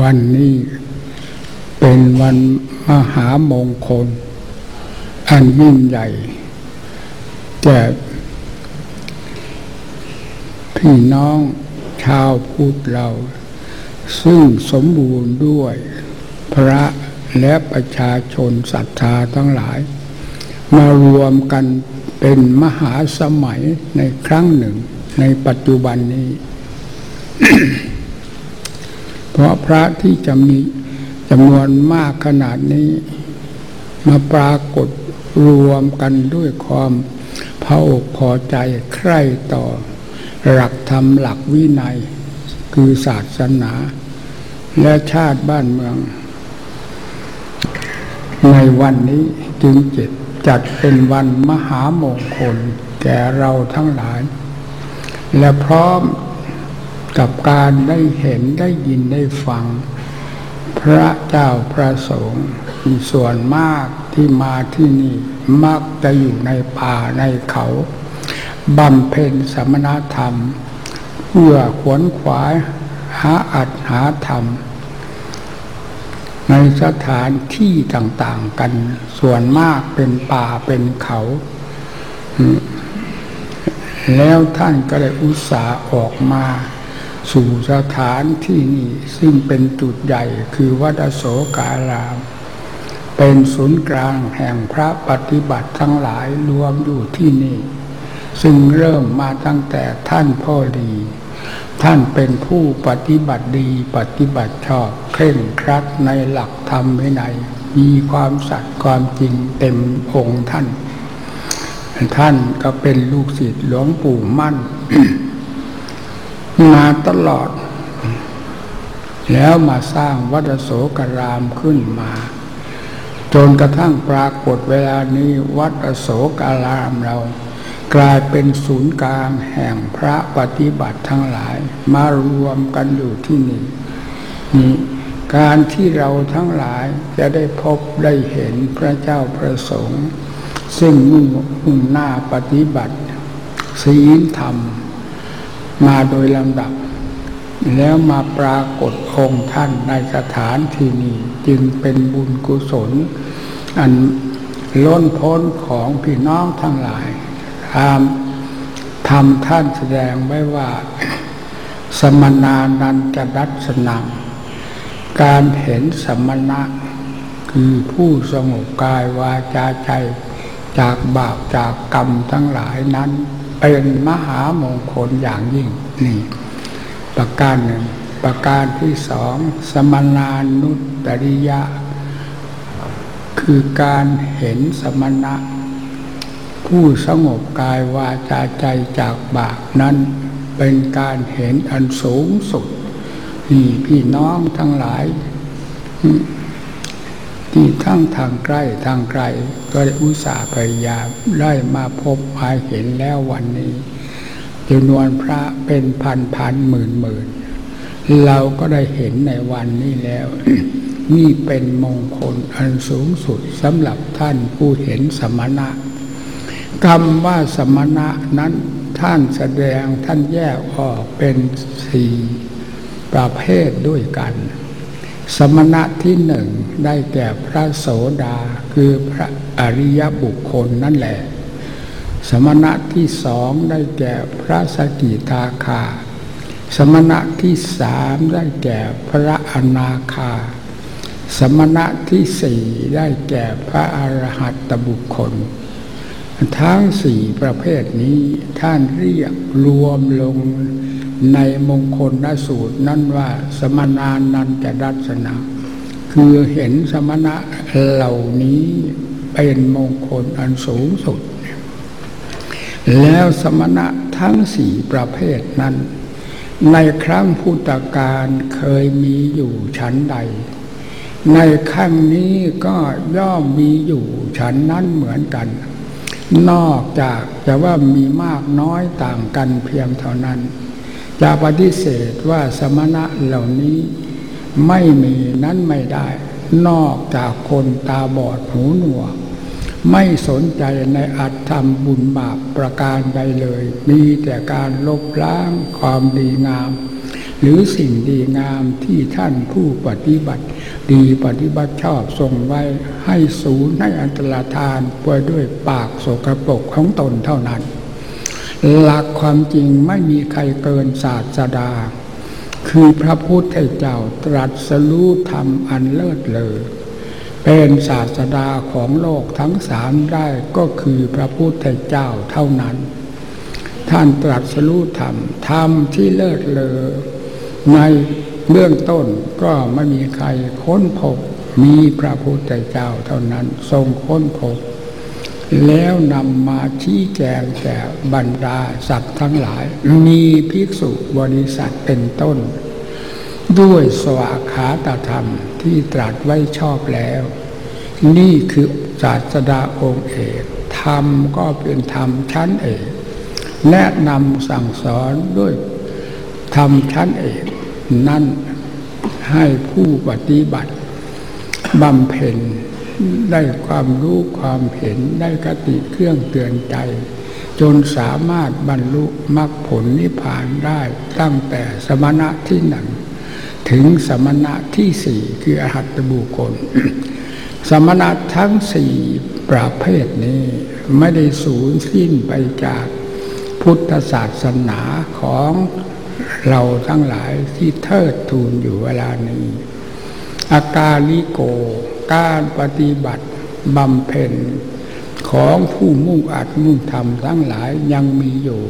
วันนี้เป็นวันมหามงคล อันยิ่งใหญ่แก่พี่น้องชาวพุทธเรา ซึ่งสมบูรณ์ด้วยพระและประชาชนศรัทธาทั้งหลาย มารวมกันเป็นมหาสมัยในครั้งหนึ่งในปัจจุบันนี้ เพราะพระที่จะมีจำนวนมากขนาดนี้ มาปรากฏรวมกันด้วยความพออกพอใจใคร่ต่อ หลักธรรมหลักวินัย คือศาสนา และชาติบ้านเมือง ในวันนี้จึงจิตจัดเป็นวันมหามงคลแก่เราทั้งหลาย และพร้อม กับการได้เห็นได้ยินได้ฟัง พระเจ้าพระสงฆ์มีส่วนมากที่มาที่นี่มักจะอยู่ในป่าในเขาบำเพ็ญสมณธรรม เพื่อขวนขวายหาอัดหาธรรม ในสถานที่ต่างๆกัน ส่วนมากเป็นป่าเป็นเขา แล้วท่านก็ได้อุตส่าห์ออกมา สู่สถานที่นี้ซึ่งเป็นจุดใหญ่คือวัดโศการาม เป็นศูนย์กลางแห่งพระปฏิบัติทั้งหลายรวมอยู่ที่นี่ ซึ่งเริ่มมาตั้งแต่ท่านพ่อดี ท่านเป็นผู้ปฏิบัติดีปฏิบัติชอบเคร่งครัดในหลักธรรมวินัยมีความสัตย์ความจริงเต็มองค์ท่าน ท่านก็เป็นลูกศิษย์หลวงปู่มั่น มาตลอด แล้วมาสร้างวัดโสกรามขึ้นมา จนกระทั่งปรากฏเวลานี้วัดโศการามเรา กลายเป็นศูนย์กลางแห่งพระปฏิบัติทั้งหลาย มารวมกันอยู่ที่นี่นี่การที่เราทั้งหลายจะได้พบได้เห็นพระเจ้าพระสงฆ์ซึ่งมุ่งหน้าปฏิบัติศีลธรรม มาโดยลำดับ แล้วมาปรากฏองค์ท่านในสถานที่นี้จึงเป็นบุญกุศล อันล้นพ้นของพี่น้องทั้งหลายตามทำท่านแสดงไว้ว่า สมนานันจะดัชนัง การเห็นสมณะ คือผู้สงบกายวาจาใจจากบาปจากกรรมทั้งหลายนั้น เป็นมหามงคลอย่างยิ่งนี่ประการหนึ่งประการที่สองสมนานุตริยะ คือการเห็นสมณะ ผู้สงบกายวาจาใจจากบาปนั้นเป็นการเห็นอันสูงสุดนี่พี่น้องทั้งหลาย ที่ทั้งทางใกล้ทางไกล ก็ได้อุตส่าห์พยายามได้มาพบมาเห็นแล้ววันนี้จำนวนพระเป็นพันพันหมื่นหมื่นเราก็ได้เห็นในวันนี้แล้ว นี่เป็นมงคลอันสูงสุดสำหรับท่านผู้เห็นสมณะคำว่าสมณะนั้นท่านแสดงท่านแยกออกเป็นสี่ประเภทด้วยกัน สมณะที่หนึ่งได้แก่พระโสดาคือพระอริยบุคคลนั่นแหละ สมณะที่สองได้แก่พระสกิทาคา สมณะที่สามได้แก่พระอนาคา สมณะที่สี่ได้แก่พระอรหัตบุคคล ทั้งสี่ประเภทนี้ท่านเรียกรวมลง ในมงคลนสูตรนั่นว่าสมนานันจะดัชนะ คือเห็นสมณะเหล่านี้เป็นมงคลอันสูงสุด แล้วสมณะทั้งสี่ประเภทนั้น ในครั้งพุทธกาลเคยมีอยู่ชั้นใด ในครั้งนี้ก็ย่อมมีอยู่ชั้นนั้นเหมือนกัน นอกจากจะว่ามีมากน้อยต่างกันเพียงเท่านั้น จะปฏิเสธว่าสมณะเหล่านี้ไม่มีนั้นไม่ได้ นอกจากคนตาบอดหูหนวก ไม่สนใจในอัตธรรมบุญบาปประการใดเลย มีแต่การลบล้างความดีงาม หรือสิ่งดีงามที่ท่านผู้ปฏิบัติ ดีปฏิบัติชอบทรงไว้ให้ศูนย์ให้อันตรธานไปด้วยปากโสกรปรกของตนเท่านั้น หลักความจริงไม่มีใครเกินศาสดา คือพระพุทธเจ้าตรัสรู้ธรรมอันเลิศเลอเป็นศาสดาของโลกทั้งสามได้ก็คือพระพุทธเจ้าเท่านั้น ท่านตรัสรู้ธรรมธรรมที่เลิศเลอในเบื้องต้นก็ไม่มีใครค้นพบมีพระพุทธเจ้าเท่านั้นทรงค้นพบ แล้วนำมาชี้แจงแก่บรรดาสัตว์ทั้งหลาย มีภิกษุบริษัทเป็นต้น ด้วยสวาขาตธรรมที่ตรัสไว้ชอบแล้ว นี่คือศาสดาองค์เอกธรรมก็เป็นธรรมชั้นเอกแนะนำสั่งสอนด้วยธรรมชั้นเอกนั่นให้ผู้ปฏิบัติบำเพ็ญ ได้ความรู้ความเห็นได้กติเครื่องเตือนใจ จนสามารถบรรลุมรรคผลนิพพานได้ตั้งแต่สมณะที่หนึ่งถึงสมณะที่สี่คืออหัตบุคคล สมณะทั้งสี่ประเภทนี้ไม่ได้สูญสิ้นไปจากพุทธศาสนาของเราทั้งหลายที่เทิดทูนอยู่เวลานี้ อากาลิโก การปฏิบัติบำเพ็ญของผู้มุ่งอัดมุ่งทำทั้งหลายยังมีอยู่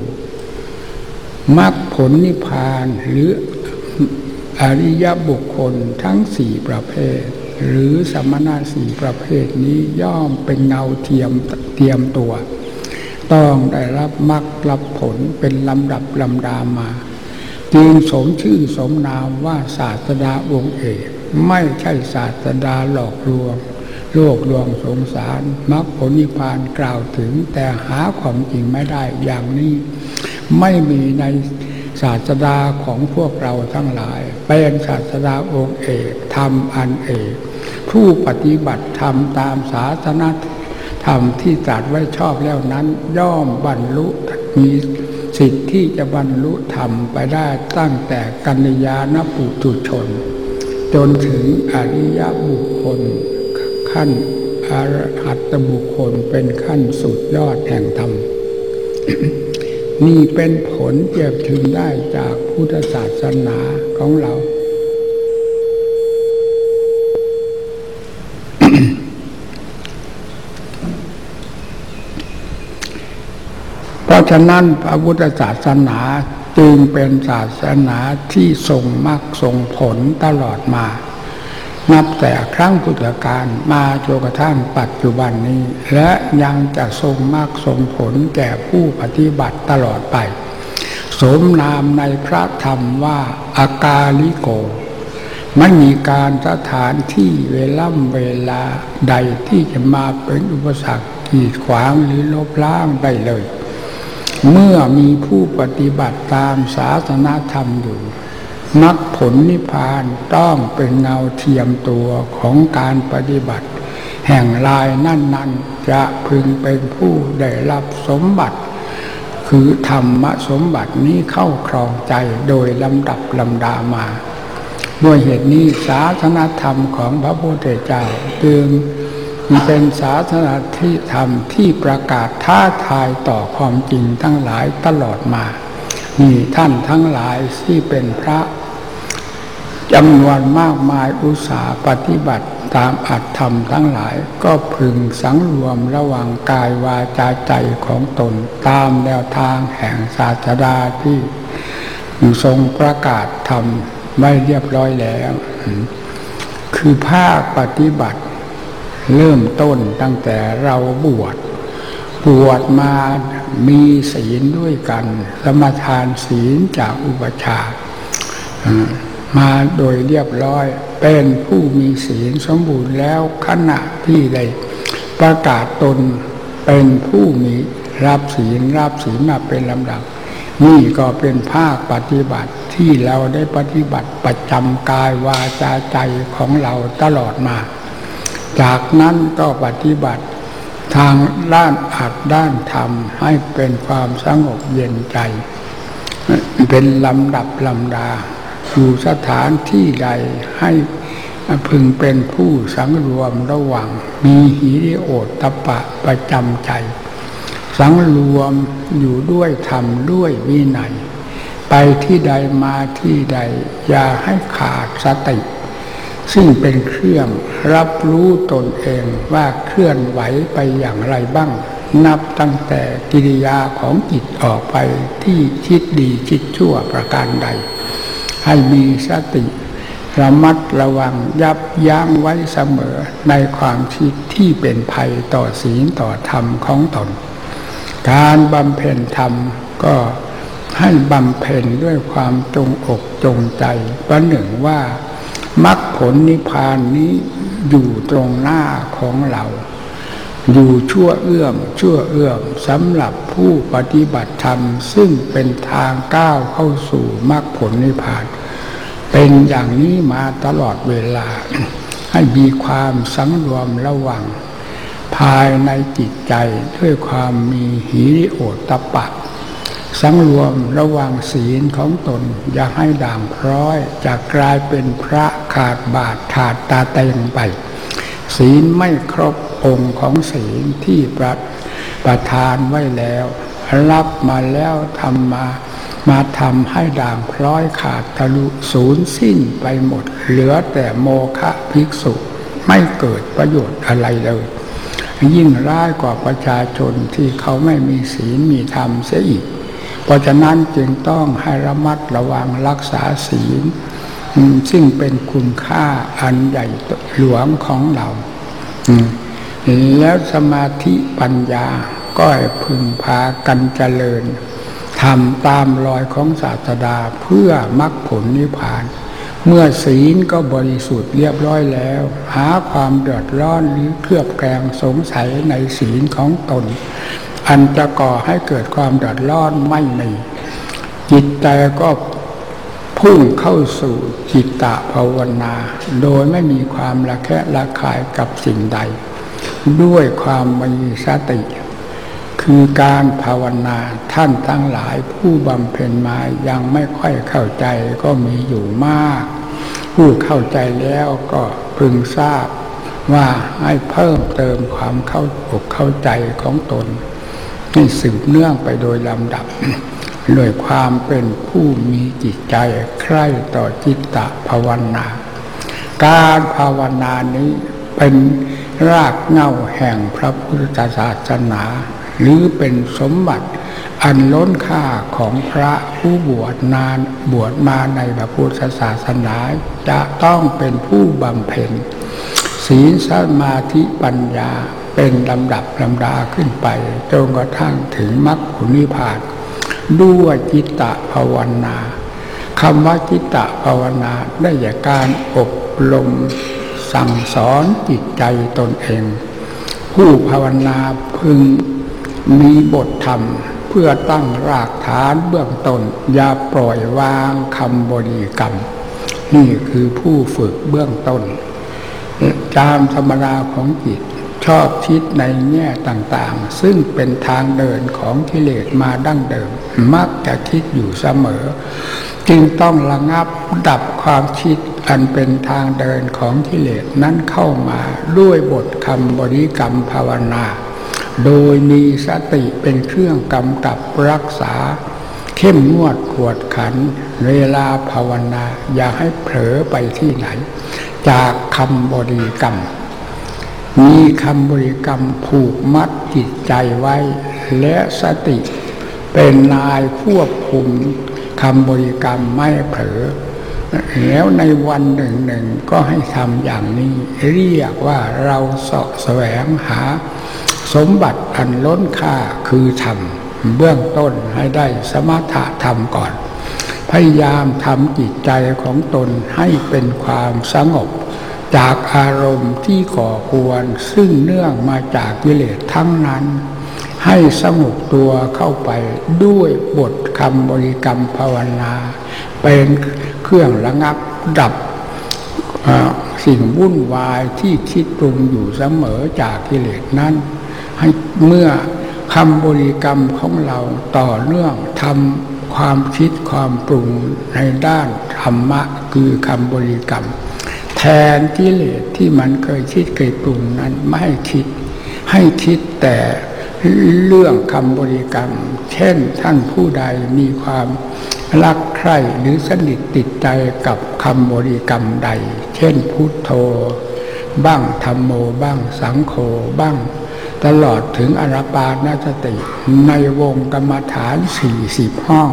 มรรคผลนิพพานหรืออริยบุคคลทั้งสี่ประเภท หรือสมณะสี่ประเภทนี้ย่อมเป็นเงาเทียมเทียมตัว ต้องได้รับมรรครับผลเป็นลำดับลำดามา จึงสมชื่อสมนามว่าศาสดาองค์เอก ไม่ใช่ศาสดาหลอกลวง โลกลวงสงสารมรรคผลนิพพานกล่าวถึง แต่หาความจริงไม่ได้อย่างนี้ ไม่มีในศาสดาของพวกเราทั้งหลาย เป็นศาสดาองค์เอกธรรมอันเอก ผู้ปฏิบัติธรรมตามศาสนาธรรมที่ตรัสไว้ชอบแล้วนั้น ย่อมบรรลุมีสิทธิ์ที่จะบรรลุธรรมไปได้ตั้งแต่กัญญาณปุถุชน จนถึงอริยบุคคล ขั้นอรหัตบุคคลเป็นขั้นสุดยอดแห่งธรรม นี่เป็นผลเจียบถึงได้จากพุทธศาสนาของเรา เพราะฉะนั้นพระพุทธศาสนา จึงเป็นศาสนาที่ทรงมรรคทรงผลตลอดมา นับแต่ครั้งพุทธกาลมาจนกระทั่งปัจจุบันนี้ และยังจะทรงมรรคทรงผลแก่ผู้ปฏิบัติตลอดไป สมนามในพระธรรมว่าอากาลิโก ไม่มีการสถานที่เวล่ำเวลาใดที่จะมาเป็นอุปสรรคกีดขวางหรือลบล้างได้เลย เมื่อมีผู้ปฏิบัติตามศาสนาธรรมอยู่มรรคผลนิพพานต้องเป็นเงาเทียมตัวของการปฏิบัติ แห่งลายนั่น ๆ จะพึงเป็นผู้ได้รับสมบัติ คือธรรมสมบัตินี้เข้าครองใจโดยลำดับลำดามาด้วยเหตุนี้ศาสนาธรรมของพระพุทธเจ้าจึง เป็นศาสนาที่ธรรมที่ประกาศท้าทายต่อความจริงทั้งหลายตลอดมามีท่านทั้งหลายที่เป็นพระจำนวนมากมายอุตสาหปฏิบัติตามอัตธรรมทั้งหลายก็พึงสังรวมระหว่างกายวาจาใจของตนตามแนวทางแห่งศาสดาที่ทรงประกาศธรรมไม่เรียบร้อยแล้ว คือภาคปฏิบัติ เริ่มต้นตั้งแต่เราบวชบวชมามีศีลด้วยกัน สมทานศีลจากอุปชามาโดยเรียบร้อยเป็นผู้มีศีลสมบูรณ์แล้วขณะที่ได้ประกาศตนเป็นผู้มีรับศีลรับศีลมาเป็นลำดับ นี่ก็เป็นภาคปฏิบัติที่เราได้ปฏิบัติประจำกายวาจาใจของเราตลอดมา จากนั้นก็ปฏิบัติทางด้านอัดด้านธรรมให้เป็นความสงบเย็นใจ เป็นลำดับลำดา อยู่สถานที่ใดให้พึงเป็นผู้สังรวมระวัง มีหิริโอตตะปะประจำใจ สังรวมอยู่ด้วยธรรมด้วยวินัย ไปที่ใดมาที่ใด อย่าให้ขาดสติ ซึ่งเป็นเครื่องรับรู้ตนเองว่าเคลื่อนไหวไปอย่างไรบ้าง นับตั้งแต่กิริยาของจิตออกไปที่คิดดีคิดชั่วประการใด ให้มีสติ ระมัดระวังยับยั้งไว้เสมอในความคิดที่เป็นภัยต่อศีลต่อธรรมของตน การบำเพ็ญธรรมก็ให้บำเพ็ญด้วยความจงอกจงใจประหนึ่งว่า มรรคผลนิพพานนี้อยู่ตรงหน้าของเรา อยู่ชั่วเอื้อมชั่วเอื้อมสำหรับผู้ปฏิบัติธรรม ซึ่งเป็นทางก้าวเข้าสู่มรรคผลนิพพาน เป็นอย่างนี้มาตลอดเวลา ให้มีความสังรวมระวัง ภายในจิตใจด้วยความมีหิริโอตปะ สังรวมระวังศีลของตน อย่าให้ด่างพร้อยจะกลายเป็นพระขาดบาทขาดตาเตงไป ศีลไม่ครบองค์ของศีลที่ประประทานไว้แล้ว รับมาแล้วทำมามาทำให้ด่างพร้อยขาดทะลุศูนย์สิ้นไปหมด เหลือแต่โมฆะภิกษุไม่เกิดประโยชน์อะไรเลย ยิ่งร้ายกว่าประชาชนที่เขาไม่มีศีลมีธรรมเสียอีก เพราะฉะนั้นจึงต้องให้ระมัดระวังรักษาศีลซึ่งเป็นคุณค่าอันใหญ่หลวงของเราแล้วสมาธิปัญญาก็พึงพากันเจริญทำตามรอยของศาสดาเพื่อมรรคผลนิพพาน เมื่อศีลก็บริสุทธิ์เรียบร้อยแล้ว หาความเดือดร้อนหรือเครือบแคลงสงสัยในศีลของตน อันจะก่อให้เกิดความเดือดร้อนไม่มีจิตใจก็พุ่งเข้าสู่จิตตะภาวนา โดยไม่มีความละแคะละคายกับสิ่งใด ด้วยความมีสติ คือการภาวนาท่านทั้งหลายผู้บำเพ็ญมายังไม่ค่อยเข้าใจก็มีอยู่มาก ผู้เข้าใจแล้วก็พึงทราบว่าให้เพิ่มเติมความเข้าอกเข้าใจของตน ให้สืบเนื่องไปโดยลำดับโดยความเป็นผู้มีจิตใจใคร่ต่อจิตตะภาวนา การภาวนานี้เป็นรากเง้าแห่งพระพุทธศาสนา หรือเป็นสมบัติอันล้นค่าของพระผู้บวชนานบวชมาในพระพุทธศาสนา จะต้องเป็นผู้บำเพ็ญศีลสมาธิปัญญา เป็นลำดับลำดาขึ้นไปจนกระทั่งถึงมรรคผลนิพพานด้วยจิตตภาวนาคำว่าจิตตภาวนาได้จากการอบรมสั่งสอนจิตใจตนเอง ผู้ภาวนาพึงมีบทธรรมเพื่อตั้งรากฐานเบื้องต้นอย่าปล่อยวางคำบริกรรม นี่คือผู้ฝึกเบื้องต้นจามธรรมดาของจิต ชอบคิดในแง่ต่างๆ ซึ่งเป็นทางเดินของกิเลสมาดั้งเดิม มักจะคิดอยู่เสมอ จึงต้องระงับดับความคิดอันเป็นทางเดินของกิเลสนั้นเข้ามาด้วยบทคำบริกรรมภาวนา โดยมีสติเป็นเครื่องกำกับรักษา เข้มงวดขวดขัน เวลาภาวนาอย่าให้เผลอไปที่ไหน จากคำบริกรรม มีคำบริกรรมผูกมัดจิตใจไว้ และสติเป็นนายควบคุมคำบริกรรมไม่เผลอแล้วในวันหนึ่งหนึ่งก็ให้ทำอย่างนี้ เรียกว่าเราสาะแสวงหา สมบัติอันล้นค่าคือธรรมเบื้องต้นให้ได้สมถะธรรมก่อน พยายามทำจิตใจของตนให้เป็นความสงบ จากอารมณ์ที่ก่อควรซึ่งเนื่องมาจากกิเลสทั้งนั้น ให้สงบตัวเข้าไปด้วยบทคำบริกรรมภาวนา เป็นเครื่องระงับดับสิ่งวุ่นวายที่คิดปรุงอยู่เสมอจากกิเลสนั้น ให้เมื่อคำบริกรรมของเราต่อเนื่องทำความคิดความปรุงในด้านธรรมะคือคำบริกรรม แทนกิเลสที่มันเคยคิดเคยปรุงนั้นไม่ให้คิด ให้คิดแต่เรื่องคำบริกรรม เช่นท่านผู้ใดมีความรักใคร่หรือสนิทติดใจกับคำบริกรรมใด เช่นพุทโธ บ้างธรรมโมบ้างสังโฆบ้าง ตลอดถึงอรปานสติ ในวงกรรมฐานสี่สิบห้อง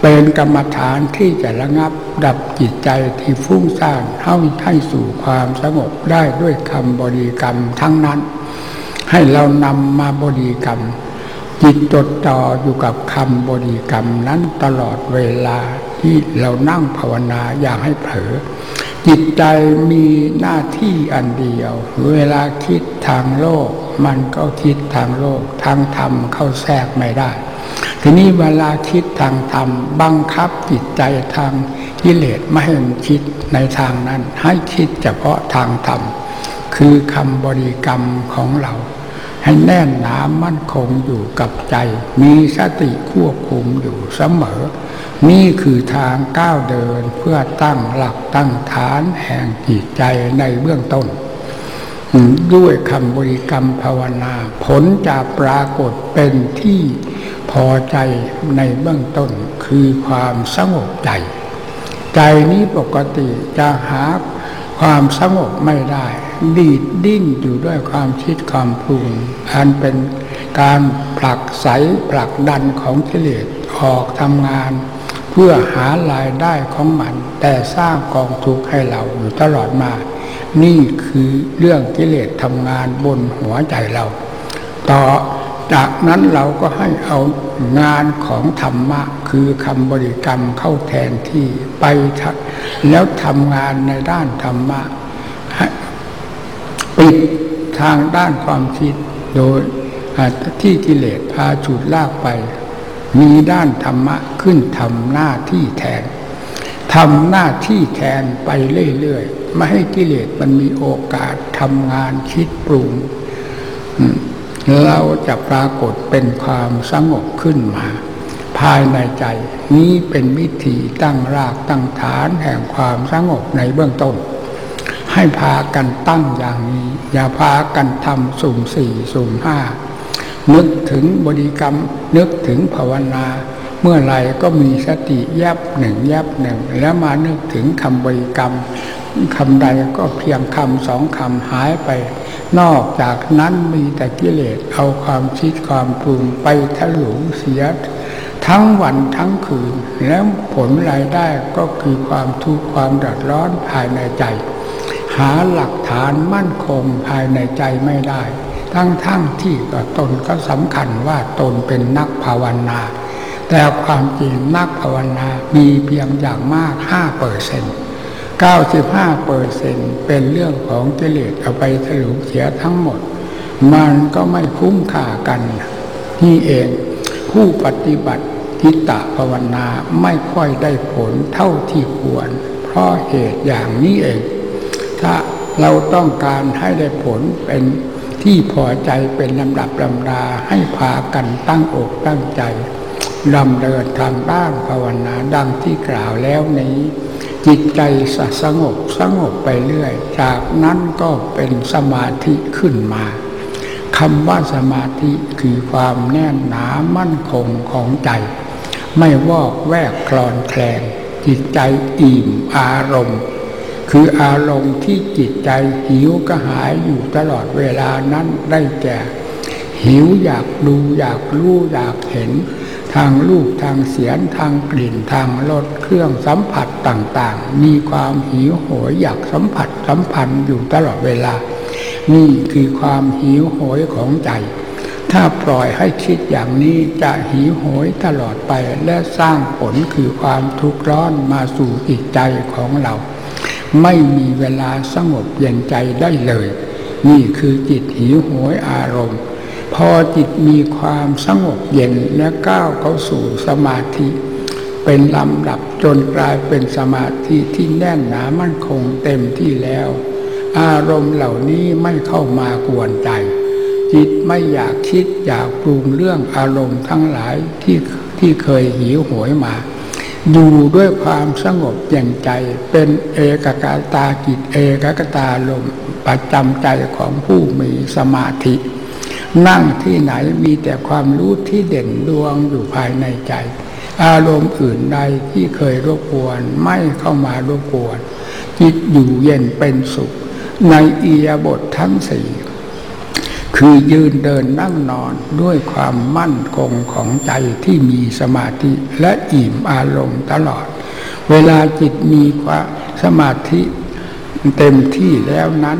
เป็นกรรมฐานที่จะระงับดับจิตใจที่ฟุ้งซ่านเข้าให้สู่ความสงบได้ด้วยคำบริกรรมทั้งนั้น ให้เรานำมาบริกรรม จิตจดจ่ออยู่กับคำบริกรรมนั้นตลอดเวลาที่เรานั่งภาวนาอย่าให้เผลอจิตใจมีหน้าที่อันเดียว เวลาคิดทางโลก มันก็คิดทางโลก ทางธรรมเข้าแทรกไม่ได้ ทีนี้เวลาคิดทางธรรมบังคับจิตใจทางกิเลสไม่ให้มันคิดในทางนั้น ให้คิดเฉพาะทางธรรม คือคำบริกรรมของเรา ให้แน่นหนามั่นคงอยู่กับใจ มีสติควบคุมอยู่เสมอ นี่คือทางก้าวเดินเพื่อตั้งหลักตั้งฐานแห่งจิตใจในเบื้องต้นด้วยคำบริกรรมภาวนา ผลจะปรากฏเป็นที่ พอใจในเบื้องต้นคือความสงบใจ ใจนี้ปกติจะหาความสงบไม่ได้ ดีดดิ้นอยู่ด้วยความคิดความปรุงอันเป็นการผลักไสผลักดันของกิเลสออกทำงาน เพื่อหารายได้ของมัน แต่สร้างกองทุกข์ให้เราอยู่ตลอดมา นี่คือเรื่องกิเลสทำงานบนหัวใจเรา ต่อ จากนั้นเราก็ให้เอางานของธรรมะ คือคำบริกรรมเข้าแทนที่ไปแล้วทำงานในด้านธรรมะปิดทางด้านความคิดโดยที่กิเลสพาฉุดลากไป มีด้านธรรมะขึ้นทำหน้าที่แทนทำหน้าที่แทนไปเรื่อยๆไม่ให้กิเลสมันมีโอกาสทำงานคิดปรุง เราจะปรากฏเป็นความสงบขึ้นมา ภายในใจนี้เป็นวิธีตั้งรากตั้งฐานแห่งความสงบในเบื้องต้น ให้พากันตั้งอย่างนี้ อย่าพากันทำสุ่มสี่สุ่มห้านึกถึงบริกรรมนึกถึงภาวนา เมื่อไรก็มีสติแยบหนึ่งแยบหนึ่ง แล้วมานึกถึงคำบริกรรมคำใดก็เพียงคำสองคำหายไป นอกจากนั้นมีแต่กิเลสเอาความคิดความปรุงไปทะลุเสีย ทั้งวันทั้งคืน แล้วผลรายได้ก็คือความทุกข์ความเดือดร้อนภายในใจ หาหลักฐานมั่นคงภายในใจไม่ได้ ทั้งทั้งที่ตนก็สำคัญว่าตนเป็นนักภาวนา แต่ความจริงนักภาวนามีเพียงอย่างมากห้าเปอร์เซ็นต์ 95เปอร์เซ็นเป็นเรื่องของกิเลสเอาไปถลุเสียทั้งหมด มันก็ไม่คุ้มค่ากัน นี่เอง ผู้ปฏิบัติทิฏฐภาวนาไม่ค่อยได้ผลเท่าที่ควร เพราะเหตุอย่างนี้เอง ถ้าเราต้องการให้ได้ผลเป็นที่พอใจเป็นลำดับลำดาให้พากันตั้งอกตั้งใจดำเดินทางด้านภาวนาดังที่กล่าวแล้วนี้ จิตใจสงบสงบไปเรื่อย จากนั้นก็เป็นสมาธิขึ้นมาคำว่าสมาธิคือความแน่นหนามั่นคงของใจ ไม่วอกแวกคลอนแคลงจิตใจอิ่มอารมณ์ คืออารมณ์ที่จิตใจหิวกระหายอยู่ตลอดเวลานั้นได้แก่ หิวอยากดูอยากรู้อยากเห็น ทางรูปทางเสียงทางกลิ่นทางรสเครื่องสัมผัสต่างๆ มีความหิวโหยอยากสัมผัสสัมพันธ์อยู่ตลอดเวลา นี่คือความหิวโหยของใจ ถ้าปล่อยให้คิดอย่างนี้จะหิวโหยตลอดไปและสร้างผลคือความทุกข์ร้อนมาสู่จิตใจของเรา ไม่มีเวลาสงบเย็นใจได้เลย นี่คือจิตหิวโหยอารมณ์ พอจิตมีความสงบเย็นและก้าวเข้าสู่สมาธิ เป็นลำดับจนกลายเป็นสมาธิที่แน่นหนามั่นคงเต็มที่แล้ว อารมณ์เหล่านี้ไม่เข้ามากวนใจ จิตไม่อยากคิดอยากปรุงเรื่องอารมณ์ทั้งหลายที่ที่เคยหิวโหยมาอยู่ด้วยความสงบเย็นใจเป็นเอกกตาจิตเอกกตาลมประจำใจของผู้มีสมาธิ นั่งที่ไหนมีแต่ความรู้ที่เด่นดวงอยู่ภายในใจ อารมณ์อื่นใดที่เคยรบกวนไม่เข้ามารบกวนจิตอยู่เย็นเป็นสุข ในอียบททั้งสี่คือยืนเดินนั่งนอนด้วยความมั่นคงของใจที่มีสมาธิและอิ่มอารมณ์ตลอด เวลาจิตมีความสมาธิเต็มที่แล้วนั้น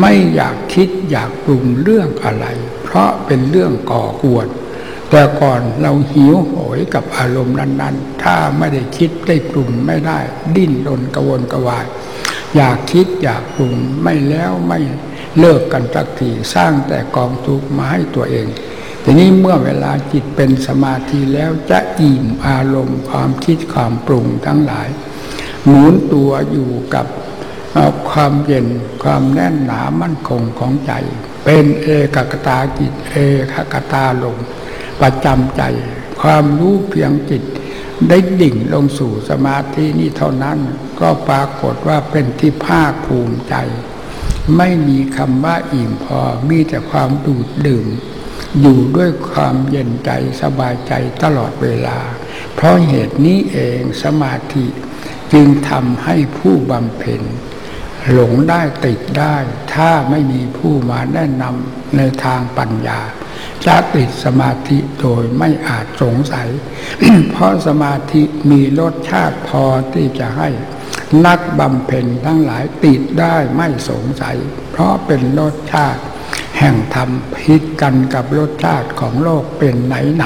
ไม่อยากคิดอยากปรุงเรื่องอะไร เพราะเป็นเรื่องก่อกวน แต่ก่อนเราหิวโหยกับอารมณ์นั้น ๆ ถ้าไม่ได้คิดได้ปรุงไม่ได้ ดิ้นรนกระวนกระวาย อยากคิดอยากปรุงไม่แล้วไม่เลิกกันสักทีสร้างแต่กองทุกข์มาให้ตัวเองทีนี้เมื่อเวลาจิตเป็นสมาธิแล้วจะอิ่มอารมณ์ความคิดความปรุงทั้งหลาย หมุนตัวอยู่กับ ความเย็นความแน่นหนามั่นคงของใจ เป็นเอกกตาจิตเอกกตาลมประจำใจ ความรู้เพียงจิต ได้ดิ่งลงสู่สมาธินี้เท่านั้น ก็ปรากฏว่าเป็นที่ภาคภูมิใจ ไม่มีคำว่าอิ่มพอมีแต่ความดูดดื่ม อยู่ด้วยความเย็นใจสบายใจตลอดเวลา เพราะเหตุนี้เองสมาธิจึงทำให้ผู้บำเพ็ญ หลงได้ติดได้ ถ้าไม่มีผู้มาแนะนำในทางปัญญา จะติดสมาธิโดยไม่อาจสงสัย เพราะสมาธิมีรสชาติพอที่จะให้ นักบำเพ็ญทั้งหลายติดได้ไม่สงสัย เพราะเป็นรสชาติ แห่งธรรมพิดกันกับรสชาติของโลกเป็นไหนไหน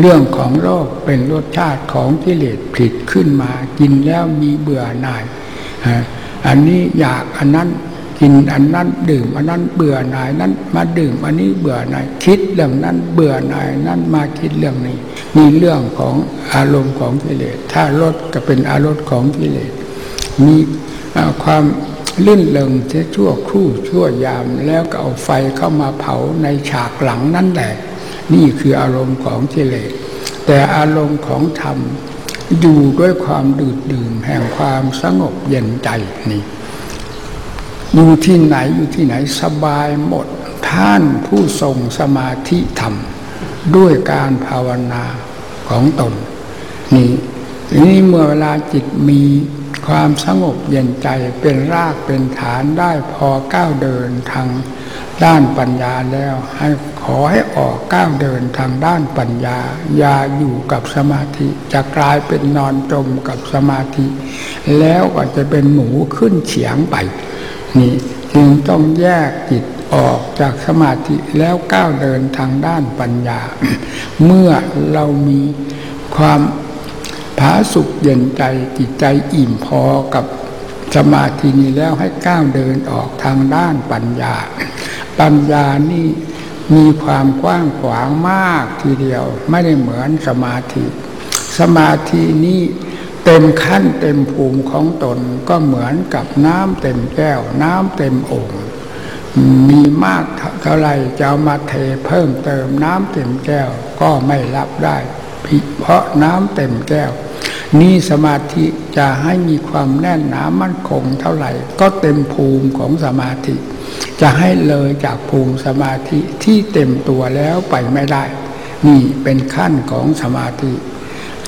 เรื่องของโลกเป็นรสชาติของกิเลสผิดขึ้นมา กินแล้วมีเบื่อหน่าย อันนี้อยากอันนั้นกินอันนั้นดื่มอันนั้นเบื่อหน่ายนั้นมาดื่มอันนี้เบื่อหน่ายคิดเรื่องนั้นเบื่อหน่ายนั้นมาคิดเรื่องนี้มีเรื่องของอารมณ์ของกิเลสถ้ารสก็เป็นอารมณ์ของกิเลสมีความลื่นเลงเชั่วครู่ชั่วยามแล้วก็เอาไฟเข้ามาเผาในฉากหลังนั่นแหละ นี่คืออารมณ์ของกิเลสแต่อารมณ์ของธรรม อยู่ด้วยความดื่มดื่มแห่งความสงบเย็นใจนี่อยู่ที่ไหนอยู่ที่ไหนสบายหมด ท่านผู้ทรงสมาธิธรรม ด้วยการภาวนาของตน นี่นี่เมื่อเวลาจิตมีความสงบเย็นใจเป็นรากเป็นฐานได้พอก้าวเดินทาง ด้านปัญญาแล้ว ให้ขอให้ออกก้าวเดินทางด้านปัญญา อย่าอยู่กับสมาธิ จะกลายเป็นนอนจมกับสมาธิ แล้วก็จะเป็นหมูขึ้นเฉียงไป นี่จึงต้องแยกจิตออกจากสมาธิแล้วก้าวเดินทางด้านปัญญา เมื่อเรามีความผาสุขเย็นใจจิตใจอิ่มพอกับสมาธินี้แล้วให้ก้าวเดินออกทางด้านปัญญา ปัญญานี่มีความกว้างขวางมากทีเดียว ไม่ได้เหมือนสมาธิ สมาธินี้เต็มขั้นเต็มภูมิของตนก็เหมือนกับน้ำเต็มแก้ว น้ำเต็มโอ่งมีมากเท่าไรจะามาเทเพิ่มเติมน้ำเต็มแก้วก็ไม่รับได้เพราะน้ำเต็มแก้ว นี่สมาธิจะให้มีความแน่นหนามั่นคงเท่าไหร่ ก็เต็มภูมิของสมาธิ จะให้เลยจากภูมิสมาธิที่เต็มตัวแล้วไปไม่ได้ นี่เป็นขั้นของสมาธิ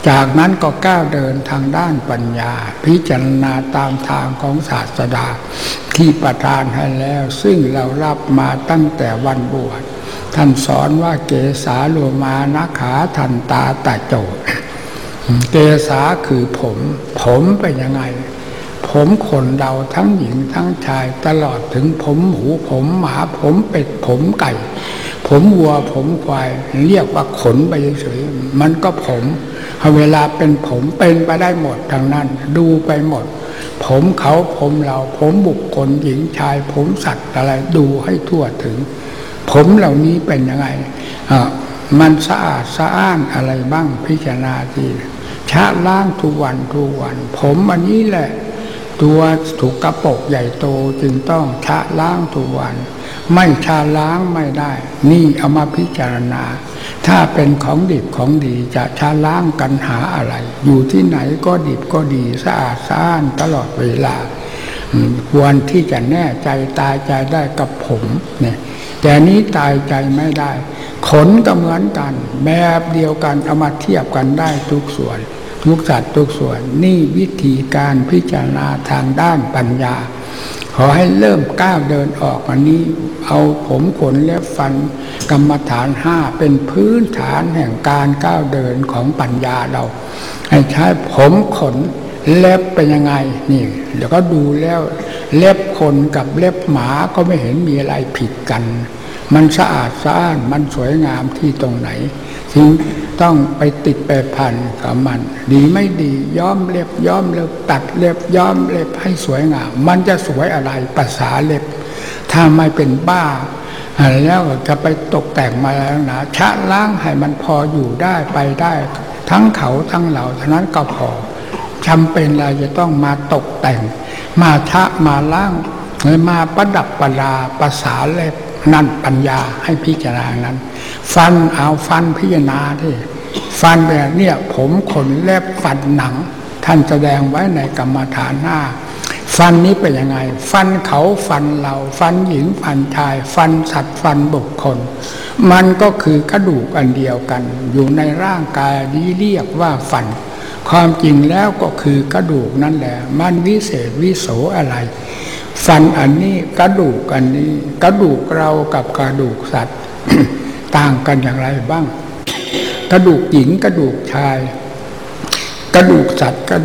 จากนั้นก็ก้าวเดินทางด้านปัญญา พิจารณาตามทางของศาสดา ที่ประทานให้แล้ว ซึ่งเรารับมาตั้งแต่วันบวชท่านสอนว่าเกสาโลมานาขาทันตาตาโจ เกษาคือผม ผมเป็นยังไง ผมคนเราทั้งหญิงทั้งชายตลอดถึงผมหมูผมหมาผมเป็ดผมไก่ ผมวัวผมควาย เรียกว่าขนไปเฉยๆมันก็ผมเวลาเป็นผมเป็นไปได้หมดทางนั้น ดูไปหมด ผมเขาผมเราผมบุคคลหญิงชาย ผมสัตว์อะไรดูให้ทั่วถึง ผมเหล่านี้เป็นยังไงอ่ามันสะอาดสะอ้านอะไรบ้างพิจารณาที ชะล้างทุกวันทุกวัน ผมอันนี้แหละ ตัวถูกกระปกใหญ่โตจึงต้องชะล้างทุกวัน ไม่ชาล้างไม่ได้ นี่เอามาพิจารณา ถ้าเป็นของดิบของดีจะชาล้างกันหาอะไร อยู่ที่ไหนก็ดิบก็ดีสะอาดสะอ้านตลอดเวลาควรที่จะแน่ใจตายใจได้กับผมเนี่ยแต่นี้ตายใจไม่ได้ ขนก็เหมือนกัน แบบเดียวกันเอามาเทียบกันได้ทุกส่วน ทุกสัตว์ทุกส่วนนี่วิธีการพิจารณาทางด้านปัญญา ขอให้เริ่มก้าวเดินออกอันนี้ เอาผมขนและฟันกรรมฐานห้าเป็นพื้นฐานแห่งการก้าวเดินของปัญญาเรา ให้ใช้ผมขนเล็บเป็นยังไงนี่เดี๋ยวก็ดูแล้วเล็บคนกับเล็บหมาก็ไม่เห็นมีอะไรผิดกัน มันสะอาดสะอ้านมันสวยงามที่ตรงไหนจึง ต้องไปติดไปพันกับมัน ดีไม่ดีย้อมเล็บย้อมเล็บตัดเล็บย้อมเล็บให้สวยงาม มันจะสวยอะไรภาษาเล็บ ถ้าไม่เป็นบ้าแล้วจะไปตกแต่งมาแล้วนะชะล้างให้มันพออยู่ได้ไปได้ ทั้งเขาทั้งเหล่าเท่านั้นก็พอจำเป็นอะไรจะต้องมาตกแต่ง มาชะมาล้างมาประดับประดาภาษาเล็บนั่นปัญญาให้พิจารณานั้น ฟันเอาฟันพิจารณาที่ฟันแบบเนี่ยผมขนเล็บฟันหนัง ท่านแสดงไว้ในกรรมฐานหน้า ฟันนี้เป็นยังไง ฟันเขาฟันเรา ฟันหญิงฟันชาย ฟันสัตว์ฟันบุคคล มันก็คือกระดูกอันเดียวกัน อยู่ในร่างกายนี้เรียกว่าฟัน ความจริงแล้วก็คือกระดูกนั่นแหละ มันวิเศษวิโสอะไร ฟันอันนี้กระดูกอันนี้ กระดูกเรากับกระดูกสัตว์ ต่างกันอย่างไรบ้าง กระดูกหญิงกระดูกชาย กระดูกสัตว์กระ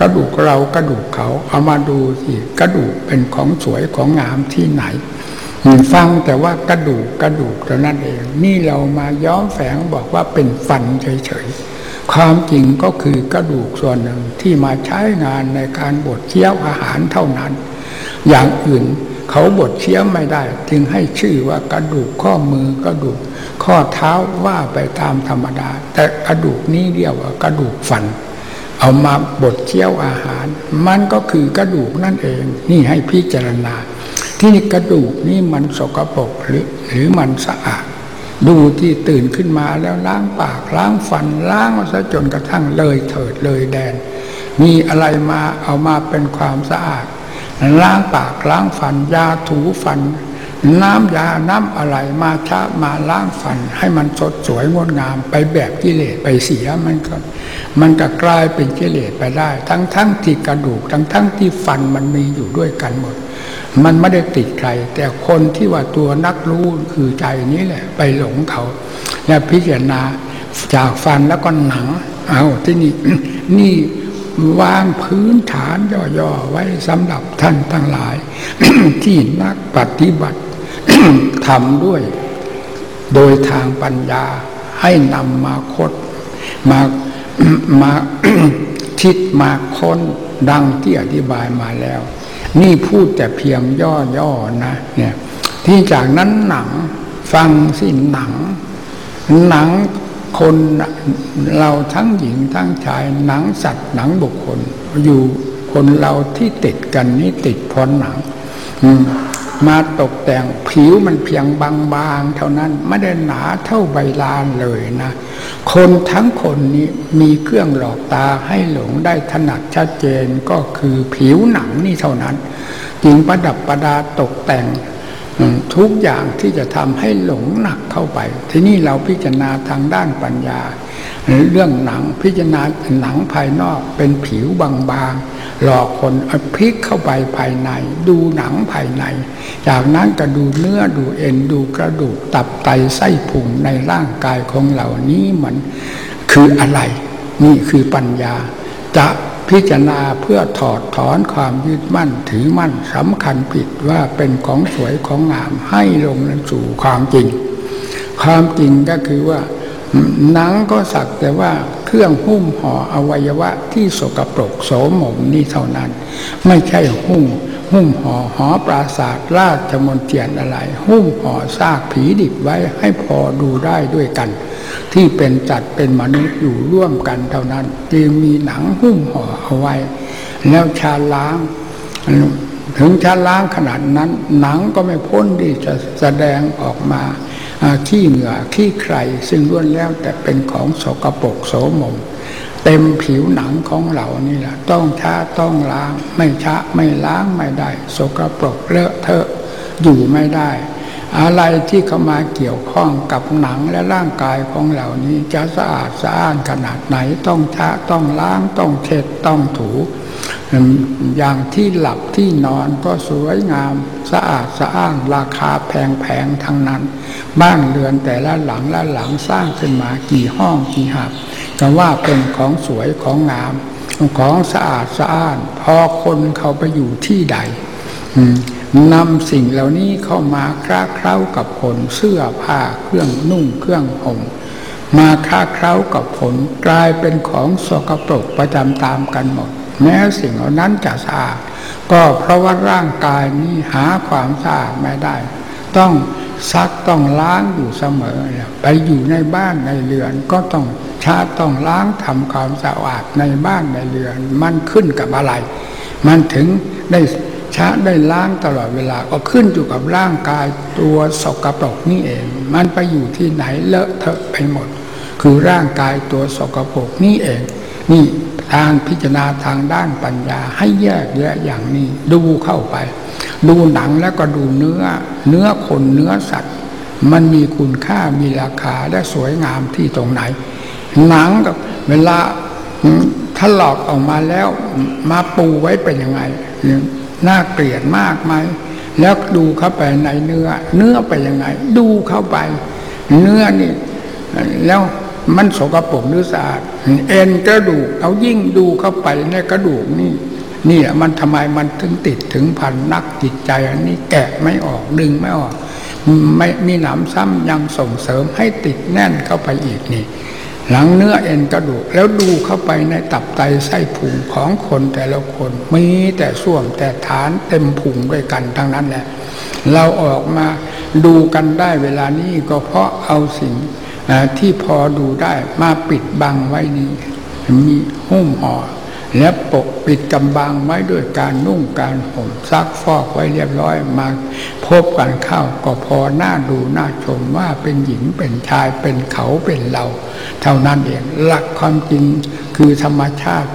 กระดูกเรากระดูกเขาเอามาดูสิกระดูกเป็นของสวยของงามที่ไหนฟังแต่ว่ากระดูกกระดูกเท่านั้นเอง นี่เรามาย้อมแฝงบอกว่าเป็นฟันเฉยๆความจริงก็คือกระดูกส่วนหนึ่งที่มาใช้งานในการบดเคี้ยวอาหารเท่านั้น อย่างอื่น เขาบดเชี่ยมไม่ได้ จึงให้ชื่อว่ากระดูกข้อมือกระดูก ข้อเท้าว่าไปตามธรรมดา แต่กระดูกนี้เรียกว่ากระดูกฟัน เอามาบดเคี้ยวอาหาร มันก็คือกระดูกนั่นเอง นี่ให้พิจารณา ที่นี่กระดูกนี่มันสกปรกหรือหรือมันสะอาดดูที่ตื่นขึ้นมาแล้วล้างปากล้างฟันล้างซะจนกระทั่งเลยเถิดเลยแดน มีอะไรมาเอามาเป็นความสะอาด ล้างปากล้างฟัน ยาถูฟัน น้ำยาน้ำอะไรมาชะมาล้างฟัน ให้มันสดสวยงดงามไปแบบกิเลสไปเสียมันก็ มันก็กลายเป็นกิเลสไปได้ ทั้งทั้งที่กระดูกทั้งทั้งที่ฟันมันมีอยู่ด้วยกันหมด มันไม่ได้ติดใคร แต่คนที่ว่าตัวนักรู้คือใจนี้แหละ ไปหลงเขา และพิจารณาจากฟันแล้วก็หนัง เอาที่นี่นี่ วางพื้นฐานย่อๆไว้สำหรับท่านทั้งหลาย ที่นักปฏิบัติทำด้วย โดยทางปัญญาให้นำมาคดมามาคิดมาค้นดังที่อธิบายมาแล้ว นี่พูดแต่เพียงย่อๆนะเนี่ยที่จากนั้นหนังฟังสิหนัง หนัง คนเราทั้งหญิงทั้งชายหนังสัตว์หนังบุคคล อยู่คนเราที่ติดกันนี้ติดพรหนังมาตกแต่งผิวมันเพียงบางๆเท่านั้นไม่ได้หนาเท่าใบลานเลยนะ คนทั้งคนนี้มีเครื่องหลอกตาให้หลงได้ถนัดชัดเจนก็คือผิวหนังนี่เท่านั้น จึงประดับประดาตกแต่ง ทุกอย่างที่จะทำให้หลงหนักเข้าไป ทีนี้เราพิจารณาทางด้านปัญญา เรื่องหนังพิจารณาหนังภายนอกเป็นผิวบางๆหลอกคนพลิกเข้าไปภายใน ดูหนังภายใน จากนั้นก็ดูเนื้อดูเอ็นดูกระดูกตับไตไส้พุงในร่างกายของเหล่านี้มันคืออะไร นี่คือปัญญาจะ พิจารณาเพื่อถอดถอนความยึดมั่นถือมั่นสำคัญผิดว่าเป็นของสวยของงามให้ลงสู่ความจริง ความจริงก็คือว่า หนังก็สักแต่ว่าเครื่องหุ้มห่ออวัยวะที่สกปรกโสมมนี่เท่านั้น ไม่ใช่หุ้ม หุ้มห่อหอปราศาสตร์ราชมนเทียนอะไร หุ้มห่อซากผีดิบไว้ให้พอดูได้ด้วยกัน ที่เป็นจัดเป็นมนุษย์อยู่ร่วมกันเท่านั้น จึงมีหนังหุ้มห่อเอาไว้ แล้วชาล้างถึงจะล้างขนาดนั้น หนังก็ไม่พ้นที่จะแสดงออกมาขี้เหงื่อขี้ใครซึ่งล้วนแล้วแต่เป็นของสกปรกโสมม เต็มผิวหนังของเรานี่แหละต้องช้าต้องล้าง ไม่ช้าไม่ล้างไม่ได้ สกปรกเลอะเทอะอยู่ไม่ได้ อะไรที่เข้ามาเกี่ยวข้องกับหนังและร่างกายของเรานี้จะสะอาดสะอ้านขนาดไหนต้องช้าต้องล้างต้องเช็ดต้องถูอย่างที่หลับที่นอนก็สวยงามสะอาดสะอ้างราคาแพงๆทั้งนั้น บ้านเรือนแต่ละหลังละหลังสร้างขึ้นมากี่ห้องกี่หับ ก็ว่าเป็นของสวยของงาม ของสะอาดสะอ้าน พอคนเขาไปอยู่ที่ใดนำสิ่งเหล่านี้เข้ามาคล้าเคล้ากับคนเสื้อผ้าเครื่องนุ่งเครื่องห่มมาคล้าเคล้ากับผลกลายเป็นของสกปรกประจำตามกันหมด แม้สิ่งเหล่านั้นจะสะอาดก็เพราะว่าร่างกายนี้หาความสะอาดไม่ได้ ต้องซักต้องล้างอยู่เสมอ ไปอยู่ในบ้านในเรือนก็ต้อง ชาต้องล้างทำความสะอาดในบ้านในเรือน มันขึ้นกับอะไร มันถึงได้ชาได้ล้างตลอดเวลาก็ขึ้นอยู่กับร่างกายตัวสกปรกนี่เอง มันไปอยู่ที่ไหนเลอะเทอะไปหมด คือร่างกายตัวสกปรกนี่เอง นี่ทางพิจารณาทางด้านปัญญาให้แยกแยะอย่างนี้ ดูเข้าไป ดูหนังแล้วก็ดูเนื้อ เนื้อคนเนื้อสัตว์ มันมีคุณค่ามีราคาและสวยงามที่ตรงไหน หนังกับเวลาถลอกออกมาแล้ว มาปูไว้เป็นยังไงน่าเกลียดมากไหมแล้วดูเข้าไปในเนื้อ เนื้อไปยังไง ดูเข้าไป เนื้อนี่ แล้วมันสกปรกหรือสะอาดเอ็นกระดูกเอายิ่งดูเข้าไปในกระดูกนี่นี่มันทำไมมันถึงติดถึงพันนักจิตใจอันนี้แกะไม่ออกดึงไม่ออก ไม่มีหนามซ้ำยังส่งเสริมให้ติดแน่นเข้าไปอีกนี่ หลังเนื้อเอ็นกระดูกแล้วดูเข้าไปในตับไตไส้พุงของคนแต่ละคนมีแต่ส่วมแต่ฐานเต็มพุงด้วยกันทั้งนั้นแหละ เราออกมาดูกันได้เวลานี้ก็เพราะเอาสิ่งที่พอดูได้มาปิดบังไว้นี้มีหุ้มห่อ และปกปิดกำบังไว้ด้วยการนุ่งการห่มซักฟอกไว้เรียบร้อยมาพบกันเข้าก็พอหน้าดูหน้าชมว่าเป็นหญิงเป็นชายเป็นเขาเป็นเรา เท่านั้นเองหลักความจริงคือธรรมชาติ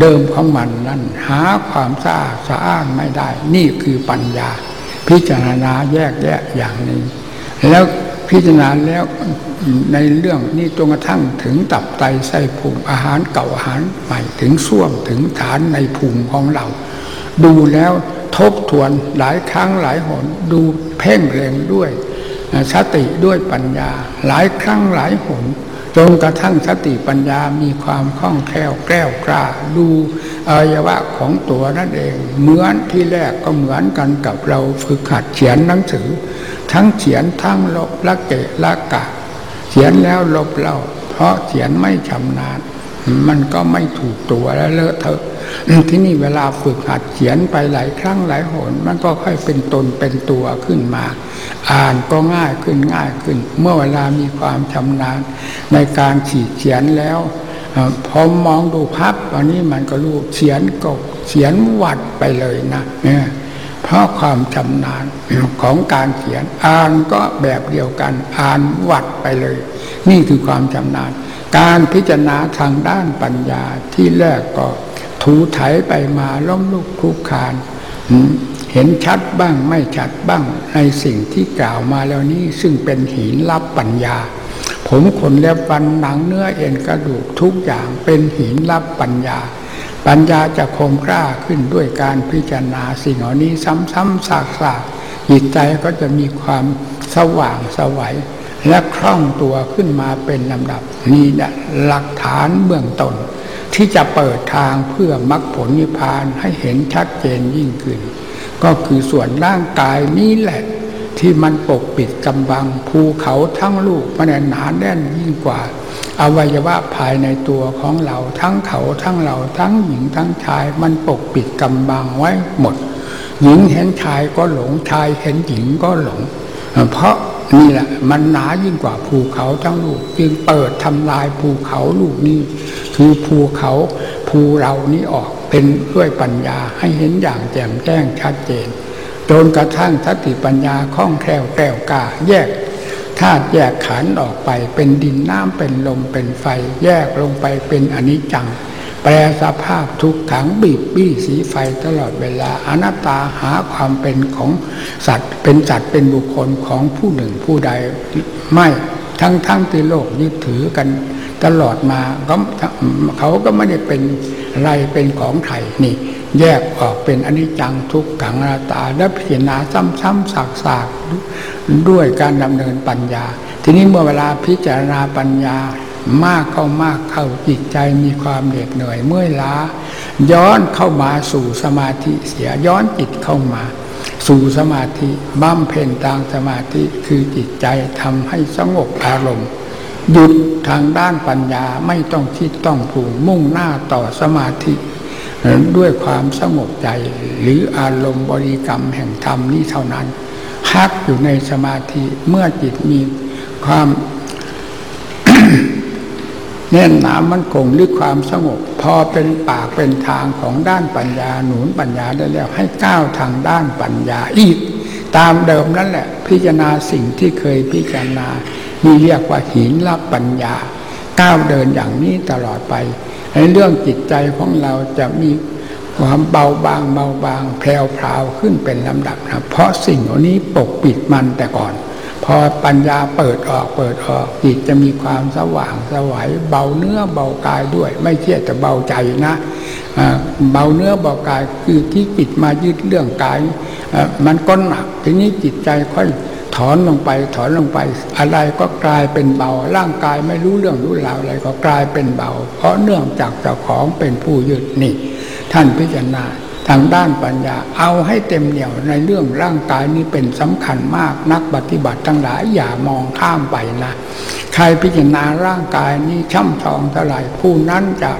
เดิมของมันนั้นหาความสะอาดสะอ้านไม่ได้ นี่คือปัญญา พิจารณาแยกแยะอย่างนี้ แล้ว พิจารณาแล้วในเรื่องนี้จนกระทั่งถึงตับไตไส้พุงอาหารเก่าอาหารใหม่ถึงส้วมถึงฐานในภูมิของเรา ดูแล้วทบทวนหลายครั้งหลายหนดูเพ่งเร็งด้วยสติด้วยปัญญา หลายครั้งหลายหน จนกระทั่งสติปัญญามีความคล่องแคล่วแกล้วกล้าดูอวัยวะของตัวนั่นเอง เหมือนที่แรกก็เหมือนกันกับเราฝึกหัดเขียนหนังสือ ทั้งเขียนทั้งลบละเกะละกะ เขียนแล้วลบเล่าเพราะเขียนไม่ชำนาญ มันก็ไม่ถูกตัวแล้วเลอะเทอะที่นี่เวลาฝึกหัดเขียนไปหลายครั้งหลายหน มันก็ค่อยเป็นตนเป็นตัวขึ้นมา อ่านก็ง่ายขึ้นง่ายขึ้น เมื่อเวลามีความชำนาญในการขีดเขียนแล้วพอมองดูพับอันนี้มันก็รู้เขียนก็เขียนวัดไปเลยนะเนี่ยเพราะความชำนาญของการเขียน อ่านก็แบบเดียวกัน อ่านวัดไปเลย นี่คือความชำนาญ การพิจารณาทางด้านปัญญาที่แรกก็ถูไถไปมาล้มลุกคลุกคานเห็นชัดบ้างไม่ชัดบ้างในสิ่งที่กล่าวมาแล้วนี้ซึ่งเป็นหินลับปัญญา ผมขนเล็บฟันหนังเนื้อเอ็นกระดูกทุกอย่างเป็นหินลับปัญญา ปัญญาจะคมกล้าขึ้นด้วยการพิจารณาสิ่งเหล่านี้ซ้ำๆซากๆจิตใจก็จะมีความสว่างสวัย และคล่องตัวขึ้นมาเป็นลำดับนี่แหละหลักฐานเบื้องต้นที่จะเปิดทางเพื่อมรรคผลนิพพานให้เห็นชัดเจนยิ่งขึ้น ก็คือส่วนร่างกายนี้แหละ ที่มันปกปิดกำบังภูเขาทั้งลูกมันหนาแน่นยิ่งกว่า อวัยวะภายในตัวของเราทั้งเขาทั้งเราทั้งหญิงทั้งชายมันปกปิดกำบังไว้หมด หญิงเห็นชายก็หลงชายเห็นหญิงก็หลง เพราะ นี่แหละมันหนายิ่งกว่าภูเขาทั้งลูก จึงเปิดทำลายภูเขาลูกนี้ คือภูเขาภูเรานี้ออกเป็นด้วยปัญญาให้เห็นอย่างแจ่มแจ้งชัดเจนจนกระทั่งสติปัญญาคล่องแคล่วแก้วกาแยกธาตุแยกขันออกไปเป็นดินน้ำเป็นลมเป็นไฟ แยกลงไปเป็นอนิจจัง แปลสภาพทุกขังบีบบี้สีไฟตลอดเวลาอนัตตาหาความเป็นของสัตว์ เป็นสัตว์เป็นบุคคลของผู้หนึ่งผู้ใดไม่ทั้งทั้งที่โลกยึดถือกันตลอดมาก็เขาก็ไม่ได้เป็นอะไรเป็นของไทยนี่ แยกออกเป็นอนิจจังทุกขังอนัตตาและพิจารณาซ้ำๆสากๆด้วยการดำเนินปัญญา ทีนี้เมื่อเวลาพิจารณาปัญญา มากเข้ามากเข้าจิตใจมีความเหน็ดเหนื่อยเมื่อยล้า ย้อนเข้ามาสู่สมาธิเสียย้อนจิตเข้ามา สู่สมาธิบัมเพนตางสมาธิคือจิตใจทำให้สงบอารมณ์หยุดทางด้านปัญญาไม่ต้องคิดต้องผูกมุ่งหน้าต่อสมาธิด้วยความสงบใจหรืออารมณ์บริกรรมแห่งธรรมนี้เท่านั้นพักอยู่ในสมาธิเมื่อจิตมีความ แน่นหนามันคงหรือความสงบ พอเป็นปากเป็นทางของด้านปัญญาหนุนปัญญาได้แล้ว ให้ก้าวทางด้านปัญญาอีก ตามเดิมนั่นแหละ พิจารณาสิ่งที่เคยพิจารณานี่เรียกว่าหินรับปัญญา ก้าวเดินอย่างนี้ตลอดไปในเรื่องจิตใจของเราจะมีความเบาบางเบาบางแพรวพราวขึ้นเป็นลำดับนะเพราะสิ่งเหล่านี้ปกปิดมันแต่ก่อน พอปัญญาเปิดออกเปิดออกจิตจะมีความสว่างสวัยเบาเนื้อเบากายด้วย ไม่เที่ยแต่เบาใจนะเบาเนื้อเบากายคือที่จิตมายึดเรื่องกายมันก็หนักทีนี้จิตใจค่อยถอนลงไปถอนลงไป อะไรก็กลายเป็นเบา ร่างกายไม่รู้เรื่องรู้ราวอะไรก็กลายเป็นเบา เพราะเนื่องจากเจ้าของเป็นผู้ยึดนี่ ท่านพิจารณา ทางด้านปัญญาเอาให้เต็มเหนี่ยวในเรื่องร่างกายนี้เป็นสำคัญมากนักปฏิบัติทั้งหลายอย่ามองข้ามไปนะ ใครพิจารณาร่างกายนี้ช่ำชองเท่าไหร่ผู้นั้นจะ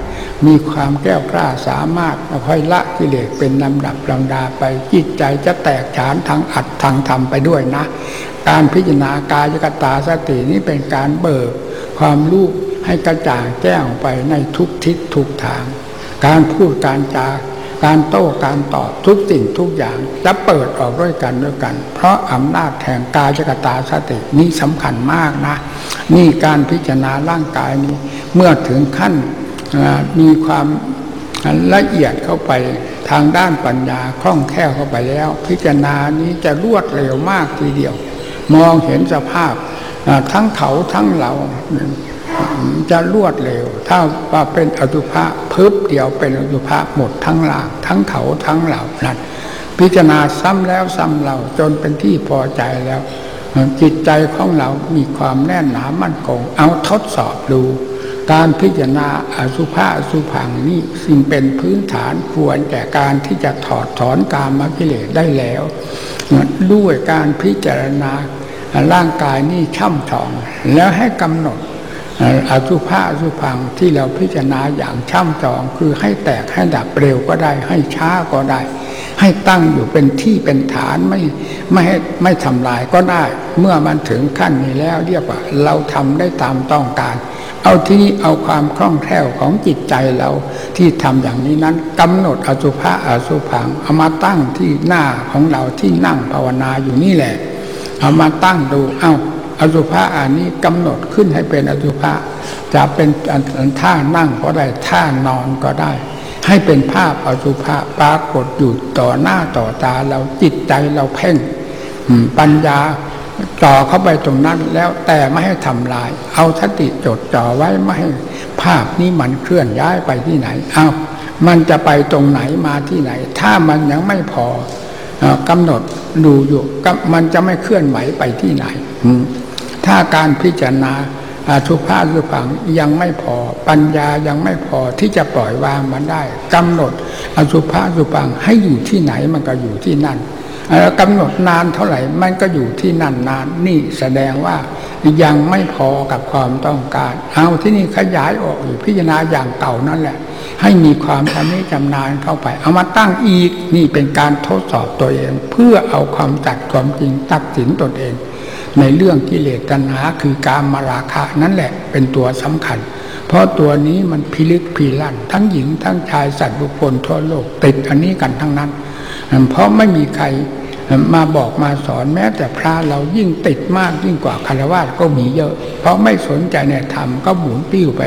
มีความแก้วกล้าสามารถค่อยละกิเลสเป็นลำดับลำดาไปจิตใจจะแตกฉานทางอัดทางธรรมไปด้วยนะ การพิจารณากายกตาสตินี้เป็นการเบิกความรู้ให้กระจ่างแจ้งไปในทุกทิศทุกทาง การพูดการจา การโต้การตอบทุกสิ่งทุกอย่างจะเปิดออกด้วยกันด้วยกัน เพราะอำนาจแห่งกายกตาสตินี้สำคัญมากนะ นี่การพิจารณาร่างกายนี้ เมื่อถึงขั้นมีความละเอียดเข้าไปทางด้านปัญญาคล่องแคล่วเข้าไปแล้ว พิจารณานี้จะรวดเร็วมากทีเดียว มองเห็นสภาพทั้งเขาทั้งเรา จะรวดเร็ว ถ้าว่าเป็นอสุภะพึบเดียวเป็นอสุภะหมดทั้งหลางทั้งเขาทั้งเหล่านั้นพิจารณาซ้ำแล้วซ้ำเล่าจนเป็นที่พอใจแล้ว จิตใจของเรามีความแน่นหนามั่นคง เอาทดสอบดู การพิจารณาอสุภะอสุพังนี่สิ่งเป็นพื้นฐานควรแก่การที่จะถอดถอนกามกิเลสได้แล้ว ด้วยการพิจารณาร่างกายนี่ช่ำชอง แล้วให้กำหนด อสุภะอสุพังที่เราพิจารณาอย่างช่ำชองคือให้แตกให้ดับเร็วก็ได้ ให้ช้าก็ได้ ให้ตั้งอยู่เป็นที่เป็นฐานไม่ไม่ให้ไม่ทำลายก็ได้ เมื่อมันถึงขั้นนี้แล้วเรียกว่า เราทำได้ตามต้องการ เอาที่เอาความคล่องแคล่วของจิตใจเราที่ทำอย่างนี้นั้นกำหนดอสุภะอสุพังเอามาตั้งที่หน้าของเราที่นั่งภาวนาอยู่นี่แหละเอามาตั้งดูเอา อสุภะอันนี้กำหนดขึ้นให้เป็นอสุภะจะเป็นท่านั่งก็ได้ท่านอนก็ได้ ให้เป็นภาพอสุภะปรากฏอยู่ต่อหน้าต่อตาเราจิตใจเราเพ่งปัญญาจ่อเข้าไปตรงนั้นแล้วแต่ไม่ให้ทำลาย เอาสติจดจ่อไว้ไม่ให้ภาพนี้มันเคลื่อนย้ายไปที่ไหนเอามันจะไปตรงไหนมาที่ไหน ถ้ามันยังไม่พอกำหนดดูอยู่มันจะไม่เคลื่อนไหวไปที่ไหน ถ้าการพิจารณาทุภาสุพังยังไม่พอ ปัญญายังไม่พอที่จะปล่อยวางมันได้กำหนดอสุภาสุพังให้อยู่ที่ไหนมันก็อยู่ที่นั่นแล้วกำหนดนานเท่าไหร่มันก็อยู่ที่นั่นนานนี่แสดงว่ายังไม่พอกับความต้องการ เอาที่นี่ขยายออกอพิจารณาอย่างเก่านั่นแหละ ให้มีความชำนิชำนาญเข้าไป เอามาตั้งอีกนี่เป็นการทดสอบตัวเอง เพื่อเอาความจัดความจริงตัดสินตนเอง ในเรื่องกิเลสตัณหาคือการมาราคะนั่นแหละเป็นตัวสำคัญ เพราะตัวนี้มันพิลึกพิลั่น ทั้งหญิงทั้งชายสัตว์บุคคลทั่วโลกติดอันนี้กันทั้งนั้น เพราะไม่มีใครมาบอกมาสอนแม้แต่พระเรายิ่งติดมากยิ่งกว่าคารวะก็มีเยอะ เพราะไม่สนใจในธรรมก็หมุนติ้วไป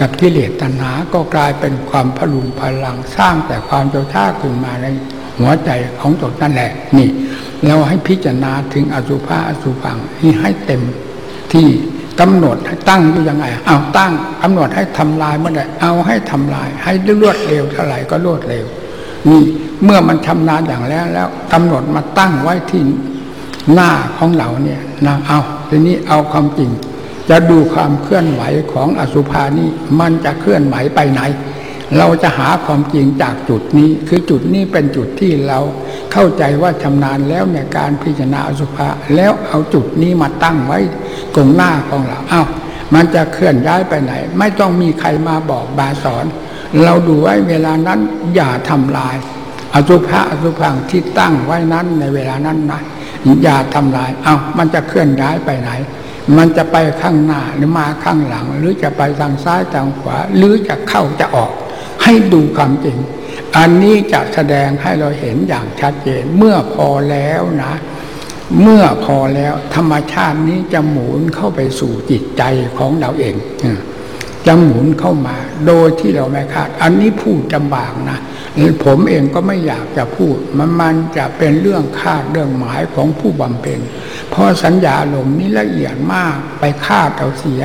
กับกิเลสตัณหาก็กลายเป็นความพลุงพลังสร้างแต่ความเจ้าชาขึ้นมาในหัวใจของตนนั่นแหละนี่ เราให้พิจารณาถึงอสุภะอสุพังนี่ให้เต็มที่กำหนดให้ตั้งอยู่ยังไง เอาตั้งกำหนดให้ทำลายเมื่อไหร่เอาให้ทำลาย ให้รวดเร็วเท่าไหร่ก็รวดเร็ว นี่เมื่อมันชำนาญอย่างแล้วแล้วกำหนดมาตั้งไว้ที่หน้าของเราเนี่ยนะเอาทีนี้เอาความจริง จะดูความเคลื่อนไหวของอสุภานี่มันจะเคลื่อนไหวไปไหน เราจะหาความจริงจากจุดนี้ คือจุดนี้เป็นจุดที่เราเข้าใจว่าชำนาญแล้วในการพิจารณาอสุภะแล้วเอาจุดนี้มาตั้งไว้ตรงหน้าของเราเอา้ามันจะเคลื่อนย้ายไปไหน ไม่ต้องมีใครมาบอกบาสอน เราดูไว้เวลานั้นอย่าทำลาย อสุภะอสุพังที่ตั้งไว้นั้นในเวลานั้นนะอย่าทำลาย เอา้ามันจะเคลื่อนย้ายไปไหนมันจะไปข้างหน้าหรือมาข้างหลัง หรือจะไปทางซ้ายทางขวา หรือจะเข้าจะออก ให้ดูความจริง อันนี้จะแสดงให้เราเห็นอย่างชัดเจน เมื่อพอแล้วนะ เมื่อพอแล้วธรรมชาตินี้จะหมุนเข้าไปสู่จิตใจของเราเองจะหมุนเข้ามา โดยที่เราไม่คาด อันนี้พูดจำบากนะผมเองก็ไม่อยากจะพูด มันมันจะเป็นเรื่องคาดเรื่องหมายของผู้บำเพ็ญเพราะสัญญาลมนี้ละเอียดมากไปคาดเอาเสีย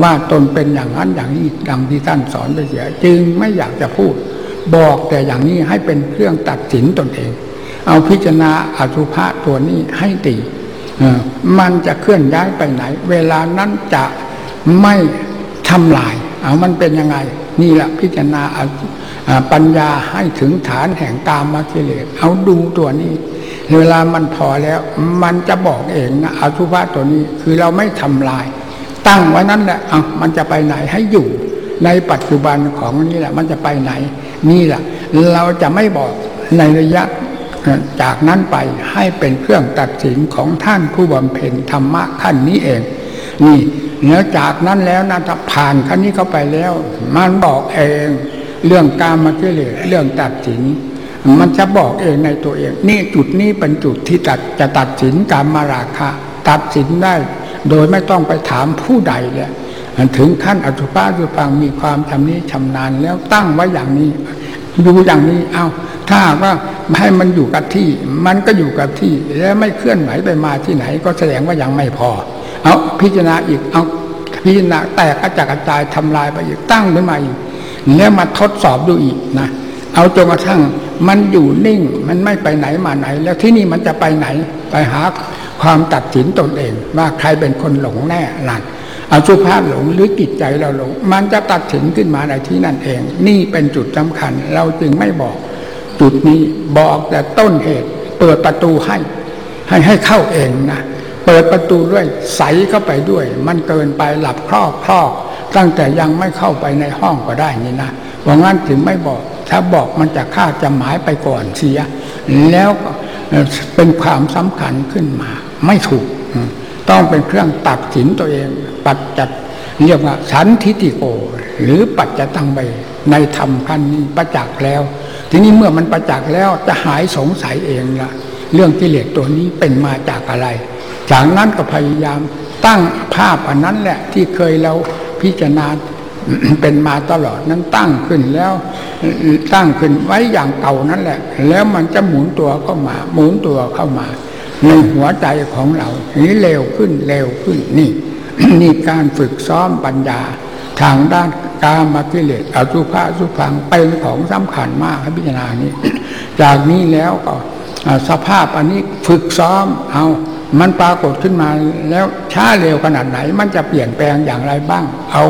ว่าตนเป็นอย่างนั้นอย่างนี้ดังที่ท่านสอนไปเสีย จึงไม่อยากจะพูด บอกแต่อย่างนี้ให้เป็นเครื่องตัดสินตนเอง เอาพิจารณาอสุภะตัวนี้ให้ตีมันจะเคลื่อนย้ายไปไหน เวลานั้นจะไม่ทำลายเอามันเป็นยังไง นี่แหละพิจารณาปัญญาให้ถึงฐานแห่งกามมากิเลสเอาดูตัวนี้ เวลามันพอแล้ว มันจะบอกเองนะอสุภะตัวนี้คือเราไม่ทำลาย ตั้งไว้นั้นแหละเอามันจะไปไหนให้อยู่ ในปัจจุบันของนี่แหละ มันจะไปไหน นี่แหละ เราจะไม่บอกในระยะจากนั้นไปให้เป็นเครื่องตัดสินของท่านผู้บำเพ็ญธรรมะขั้นนี้เอง นี่เนื้อจากนั้นแล้วนะถ้าผ่านขั้นนี้เข้าไปแล้ว มันบอกเอง เรื่องการมาเกลียเรื่องตัดสิน มันจะบอกเองในตัวเอง นี่จุดนี้เป็นจุดที่ตัดจะตัดสินการมาราคะ ตัดสินได้ โดยไม่ต้องไปถามผู้ใดเลยถึงขั้นอสุภะสุฟังมีความชำนิชำนาญแล้วตั้งไว้อย่างนี้ดูอย่างนี้เอาถ้าว่าให้มันอยู่กับที่ มันก็อยู่กับที่ แล้วไม่เคลื่อนไหวไปมาที่ไหน ก็แสดงว่ายังไม่พอ เอาพิจารณาอีกเอาพิจารณาแตกกระจัดกระจายทำลายไปอีกตั้งขึ้นมาอีกแล้วมาทดสอบดูอีกนะเอาจนกระทั่งมันอยู่นิ่ง มันไม่ไปไหนมาไหน แล้วที่นี่มันจะไปไหน ไปหา ความตัดสินตนเอง ว่าใครเป็นคนหลงแน่นั่นอาสุภาพหลงหรือจิตใจเราหลง มันจะตัดสินขึ้นมาในที่นั่นเอง นี่เป็นจุดสำคัญ เราจึงไม่บอก จุดนี้บอกแต่ต้นเหตุ เปิดประตูให้ ให้ให้เข้าเองนะเปิดประตูด้วยใสเข้าไปด้วย มันเกินไปหลับครอบครอบตั้งแต่ยังไม่เข้าไปในห้องก็ได้นี่นะว่างั้นถึงไม่บอก ถ้าบอกมันจะฆ่าจะหมายไปก่อนเสีย แล้วเป็นความสำคัญขึ้นมา ไม่ถูก ต้องเป็นเครื่องตัดสินตัวเอง ปัจจัดเรียกว่าสันทิติโก หรือปัจจตังใบในธรรมขั้นนี้ประจักษ์แล้ว ทีนี้เมื่อมันประจักษ์แล้วจะหายสงสัยเองละเรื่องกิเลสตัวนี้เป็นมาจากอะไร จากนั้นก็พยายามตั้งภาพอันนั้นแหละที่เคยเราพิจารณาเป็นมาตลอดนั้นตั้งขึ้นแล้ว ตั้งขึ้นไว้อย่างเก่านั่นแหละ แล้วมันจะหมุนตัวเข้ามา หมุนตัวเข้ามา ในหัวใจของเรานี้เร็วขึ้นเร็วขึ้นนี่ นี่การฝึกซ้อมปัญญา ทางด้านกามากิเลสอสุภะสุพังเป็นของสำคัญมากให้พิจารณานี้ จากนี้แล้วก็สภาพอันนี้ฝึกซ้อมเอามันปรากฏขึ้นมาแล้วช้าเร็วขนาดไหน มันจะเปลี่ยนแปลงอย่างไรบ้าง เอา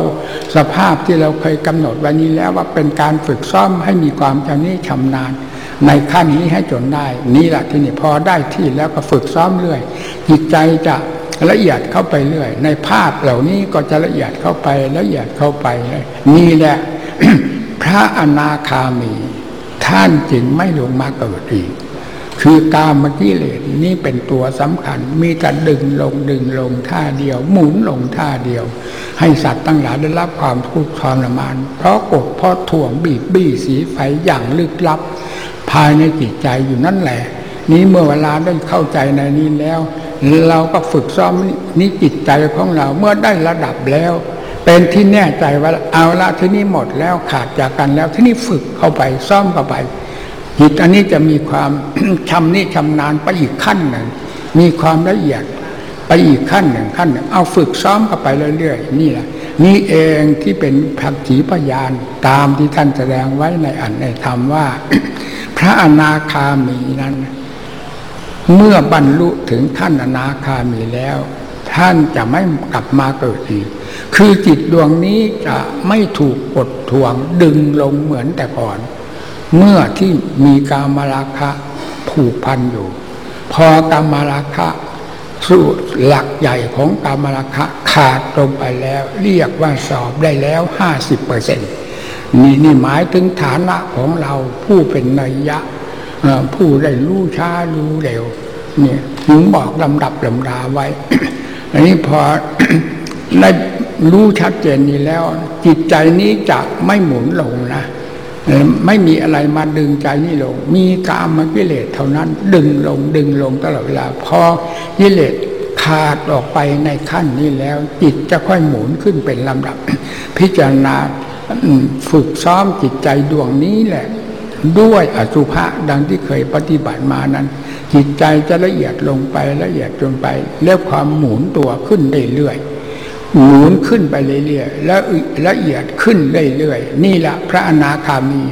สภาพที่เราเคยกำหนดวันนี้แล้วว่าเป็นการฝึกซ้อมให้มีความชำนิชำนาญ ในขั้นนี้ให้จนได้ นี่แหละที่นี่พอได้ที่แล้วก็ฝึกซ้อมเรื่อย จิตใจจะละเอียดเข้าไปเรื่อย ในภาพเหล่านี้ก็จะละเอียดเข้าไปละเอียดเข้าไปนี่แหละพระอนาคามี ท่านจึงไม่ลงมาเกิดอีกคือกามกิเลสนี่เป็นตัวสำคัญ มีแต่ดึงลงดึงลงท่าเดียว หมุนลงท่าเดียว ให้สัตว์ตั้งหลายได้รับความทุกข์ทรมาน เพราะกดเพราะถ่วงบีบบี้สีไฟอย่างลึกลับ ภายในจิตใจอยู่นั่นแหละ นี้เมื่อเวลาได้เข้าใจในนี้แล้ว เราก็ฝึกซ้อมนี่จิตใจของเราเมื่อได้ระดับแล้ว เป็นที่แน่ใจว่าเอาละที่นี่หมดแล้วขาดจากกันแล้วที่นี่ฝึกเข้าไปซ้อมเข้าไป จิตอันนี้จะมีความชำนิชำนาญไปอีกขั้นหนึ่งมีความละเอียดไปอีกขั้นหนึ่งขั้นหนึ่งเอาฝึกซ้อมเข้าไปเรื่อยๆนี่แหละนี่เองที่เป็นผักขีพยานตามที่ท่านแสดงไว้ในอันในธรรมว่า ระอนาคามีนั้น เมื่อบรรลุถึงขั้นอนาคามีแล้ว ท่านจะไม่กลับมาเกิดอีก คือจิตดวงนี้จะไม่ถูกกดทวงดึงลงเหมือนแต่ก่อน เมื่อที่มีกามราคะผูกพันอยู่ พอกามราคะสูตรหลักใหญ่ของกามราคะขาดลงไปแล้ว เรียกว่าสอบได้แล้วห้าสิบเปอร์เซ็นต์ นี่นี่หมายถึงฐานะของเราผู้เป็นนัยยะผู้ได้รู้ช้ารู้เร็วเนี่ยถึงบอกลำดับลำดาไว้ อันนี้พอได้รู้ชัดเจนนี้แล้ว จิตใจนี้จะไม่หมุนลงนะไม่มีอะไรมาดึงใจนี่ลง มีกามกิเลสเท่านั้น ดึงลงดึงลงตลอดเวลาพอกิเลสขาดออกไปในขั้นนี้แล้ว จิตจะค่อยหมุนขึ้นเป็นลำดับ พิจารณา ฝึกซ้อมจิตใจดวงนี้แหละ ด้วยอสุภะดังที่เคยปฏิบัติมานั้น จิตใจจะละเอียดลงไปละเอียดลงไป แล้วความหมุนตัวขึ้นเรื่อยๆหมุนขึ้นไปเรื่อยๆแล้วละเอียดขึ้นเรื่อยๆนี่แหละพระอนาคามี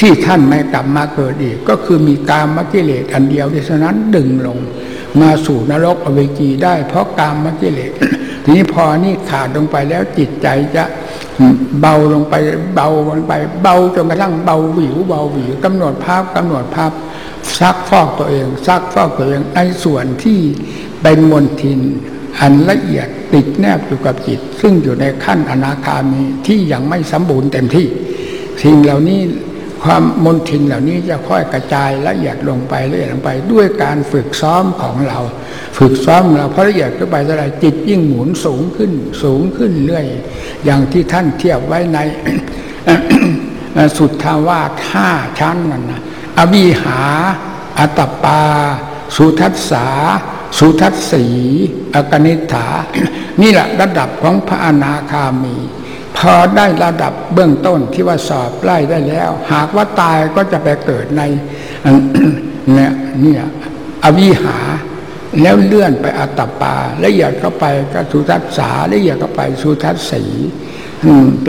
ที่ท่านไม่กลับมาเกิดอีก ก็คือมีกามกิเลสอันเดียวที่ฉะนั้นดึงลง มาสู่นรกอเวจีได้ เพราะกามมกิเลสทีนี้พอนี่ขาดลงไปแล้วจิตใจจะ เบาลงไปเบาลงไป เบาจนกระทั่งเบาหวิวเบาหวิวกำหนดภาพกำหนดภาพซักฟอกตัวเองซักฟอกตัวเองในส่วนที่เป็นมนทิน อันละเอียดติดแนบอยู่กับจิต ซึ่งอยู่ในขั้นอนาคามีที่ยังไม่สมบูรณ์เต็มที่ สิ่งเหล่านี้ ความมนทินเหล่านี้จะค่อยกระจายละเอียดลงไปละเอียดลงไป ด้วยการฝึกซ้อมของเรา ฝึกซ้อมเราเพอละเอียดขึ้นไปเท่าไรจิตยิ่งหมุนสูงขึ้นสูงขึ้นเรื่อย อย่างที่ท่านเทียบไว้ในสุทธาวาสห้าชั้นนั่นนะอวิหา อัตปา สุทัสสา สุทัสสีอกนิฐา นี่แหละระดับของพระอนาคามี พอได้ระดับเบื้องต้นที่ว่าสอบไล่ได้แล้ว หากว่าตายก็จะไปเกิดในเนี่ยเนี่ยอวิหา แล้วเลื่อนไปอัตปาละเอียดเข้าไปก็สุทัสสาละเอียดเข้าไปสุทัสสี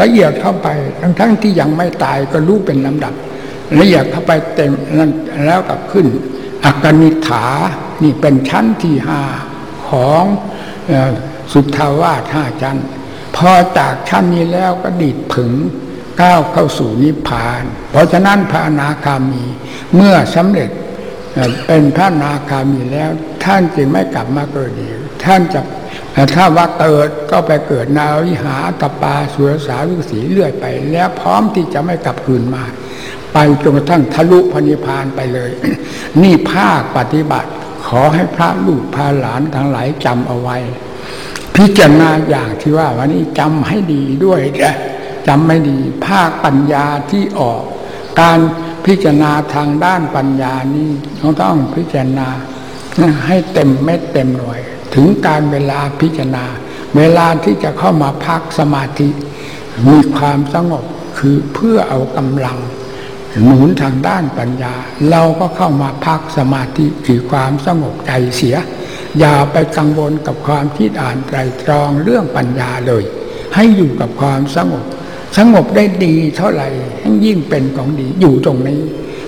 ละเอียดเข้าไปทั้งทั้งที่ยังไม่ตายก็รู้เป็นลำดับละเอียดเข้าไปเต็มนั้นแล้วกับขึ้นอักนิฐานี่เป็นชั้นที่ห้าของสุทธาวาสห้าชั้น พอจากชั้นนี้แล้วก็ดิดผึงก้าวเข้าสู่นิพพาน เพราะฉะนั้นพระอนาคามีเมื่อสำเร็จเป็นพระอนาคามีแล้วท่านจึงไม่กลับมาเกิดอีกท่านจะถ้าว่าเกิดก็ไปเกิดนาวิหาตปาสุรสาวิสีเลื่อยไป แล้วพร้อมที่จะไม่กลับคืนมา ไปจนกระทั่งทะลุพนิพานไปเลย นี่ภาคปฏิบัติ ขอให้พระลูกพาหลานทั้งหลายจำเอาไว้ พิจารณาอย่างที่ว่าวันนี้จำให้ดีด้วยนะจำไม่ดีภาคปัญญาที่ออก การพิจารณาทางด้านปัญญานี้เราต้องพิจารณาให้เต็มเม็ดเต็มหน่วย ถึงการเวลาพิจารณา เวลาที่จะเข้ามาพักสมาธิ มีความสงบคือเพื่อเอากำลัง หนุนทางด้านปัญญา เราก็เข้ามาพักสมาธิคือความสงบใจเสีย อย่าไปกังวลกับความคิดอ่านไตรตรองเรื่องปัญญาเลย ให้อยู่กับความสงบ สงบได้ดีเท่าไหร่ยิ่งเป็นของดีอยู่ตรงนี้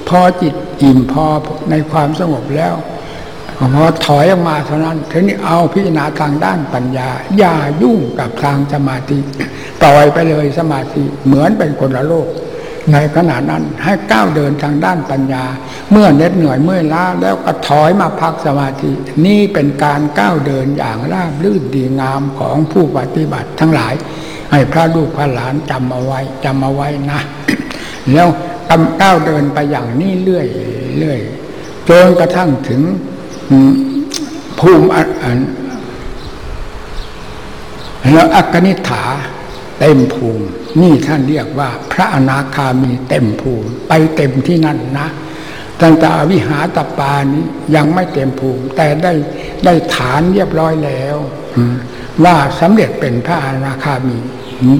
พอจิตอิ่มพอในความสงบแล้วพอถอยออกมาเท่านั้นทีนี้เอาพิจารณาทางด้านปัญญา อย่ายุ่งกับทางสมาธิปล่อยไปเลยสมาธิเหมือนเป็นคนละโลก ในขณะนั้นให้ก้าวเดินทางด้านปัญญา เมื่อเน็ดเหนื่อยเมื่อยล้าแล้วก็ถอยมาพักสมาธิ นี่เป็นการก้าวเดินอย่างราบรื่นดีงามของผู้ปฏิบัติทั้งหลาย ให้พระลูกพระหลานจำเอาไว้จำเอาไว้นะ แล้วก้าวเดินไปอย่างนี้เรื่อยเรื่อยจนกระทั่งถึงภูมิแล้วอักนิฐาเต็มภูมิ นี่ท่านเรียกว่า พระอนาคามีเต็มภูมิ ไปเต็มที่นั่นนะตั้งแต่วิหารตปานี้ยังไม่เต็มภูมิ แต่ได้ได้ฐานเรียบร้อยแล้วว่าสำเร็จเป็นพระอนาคามี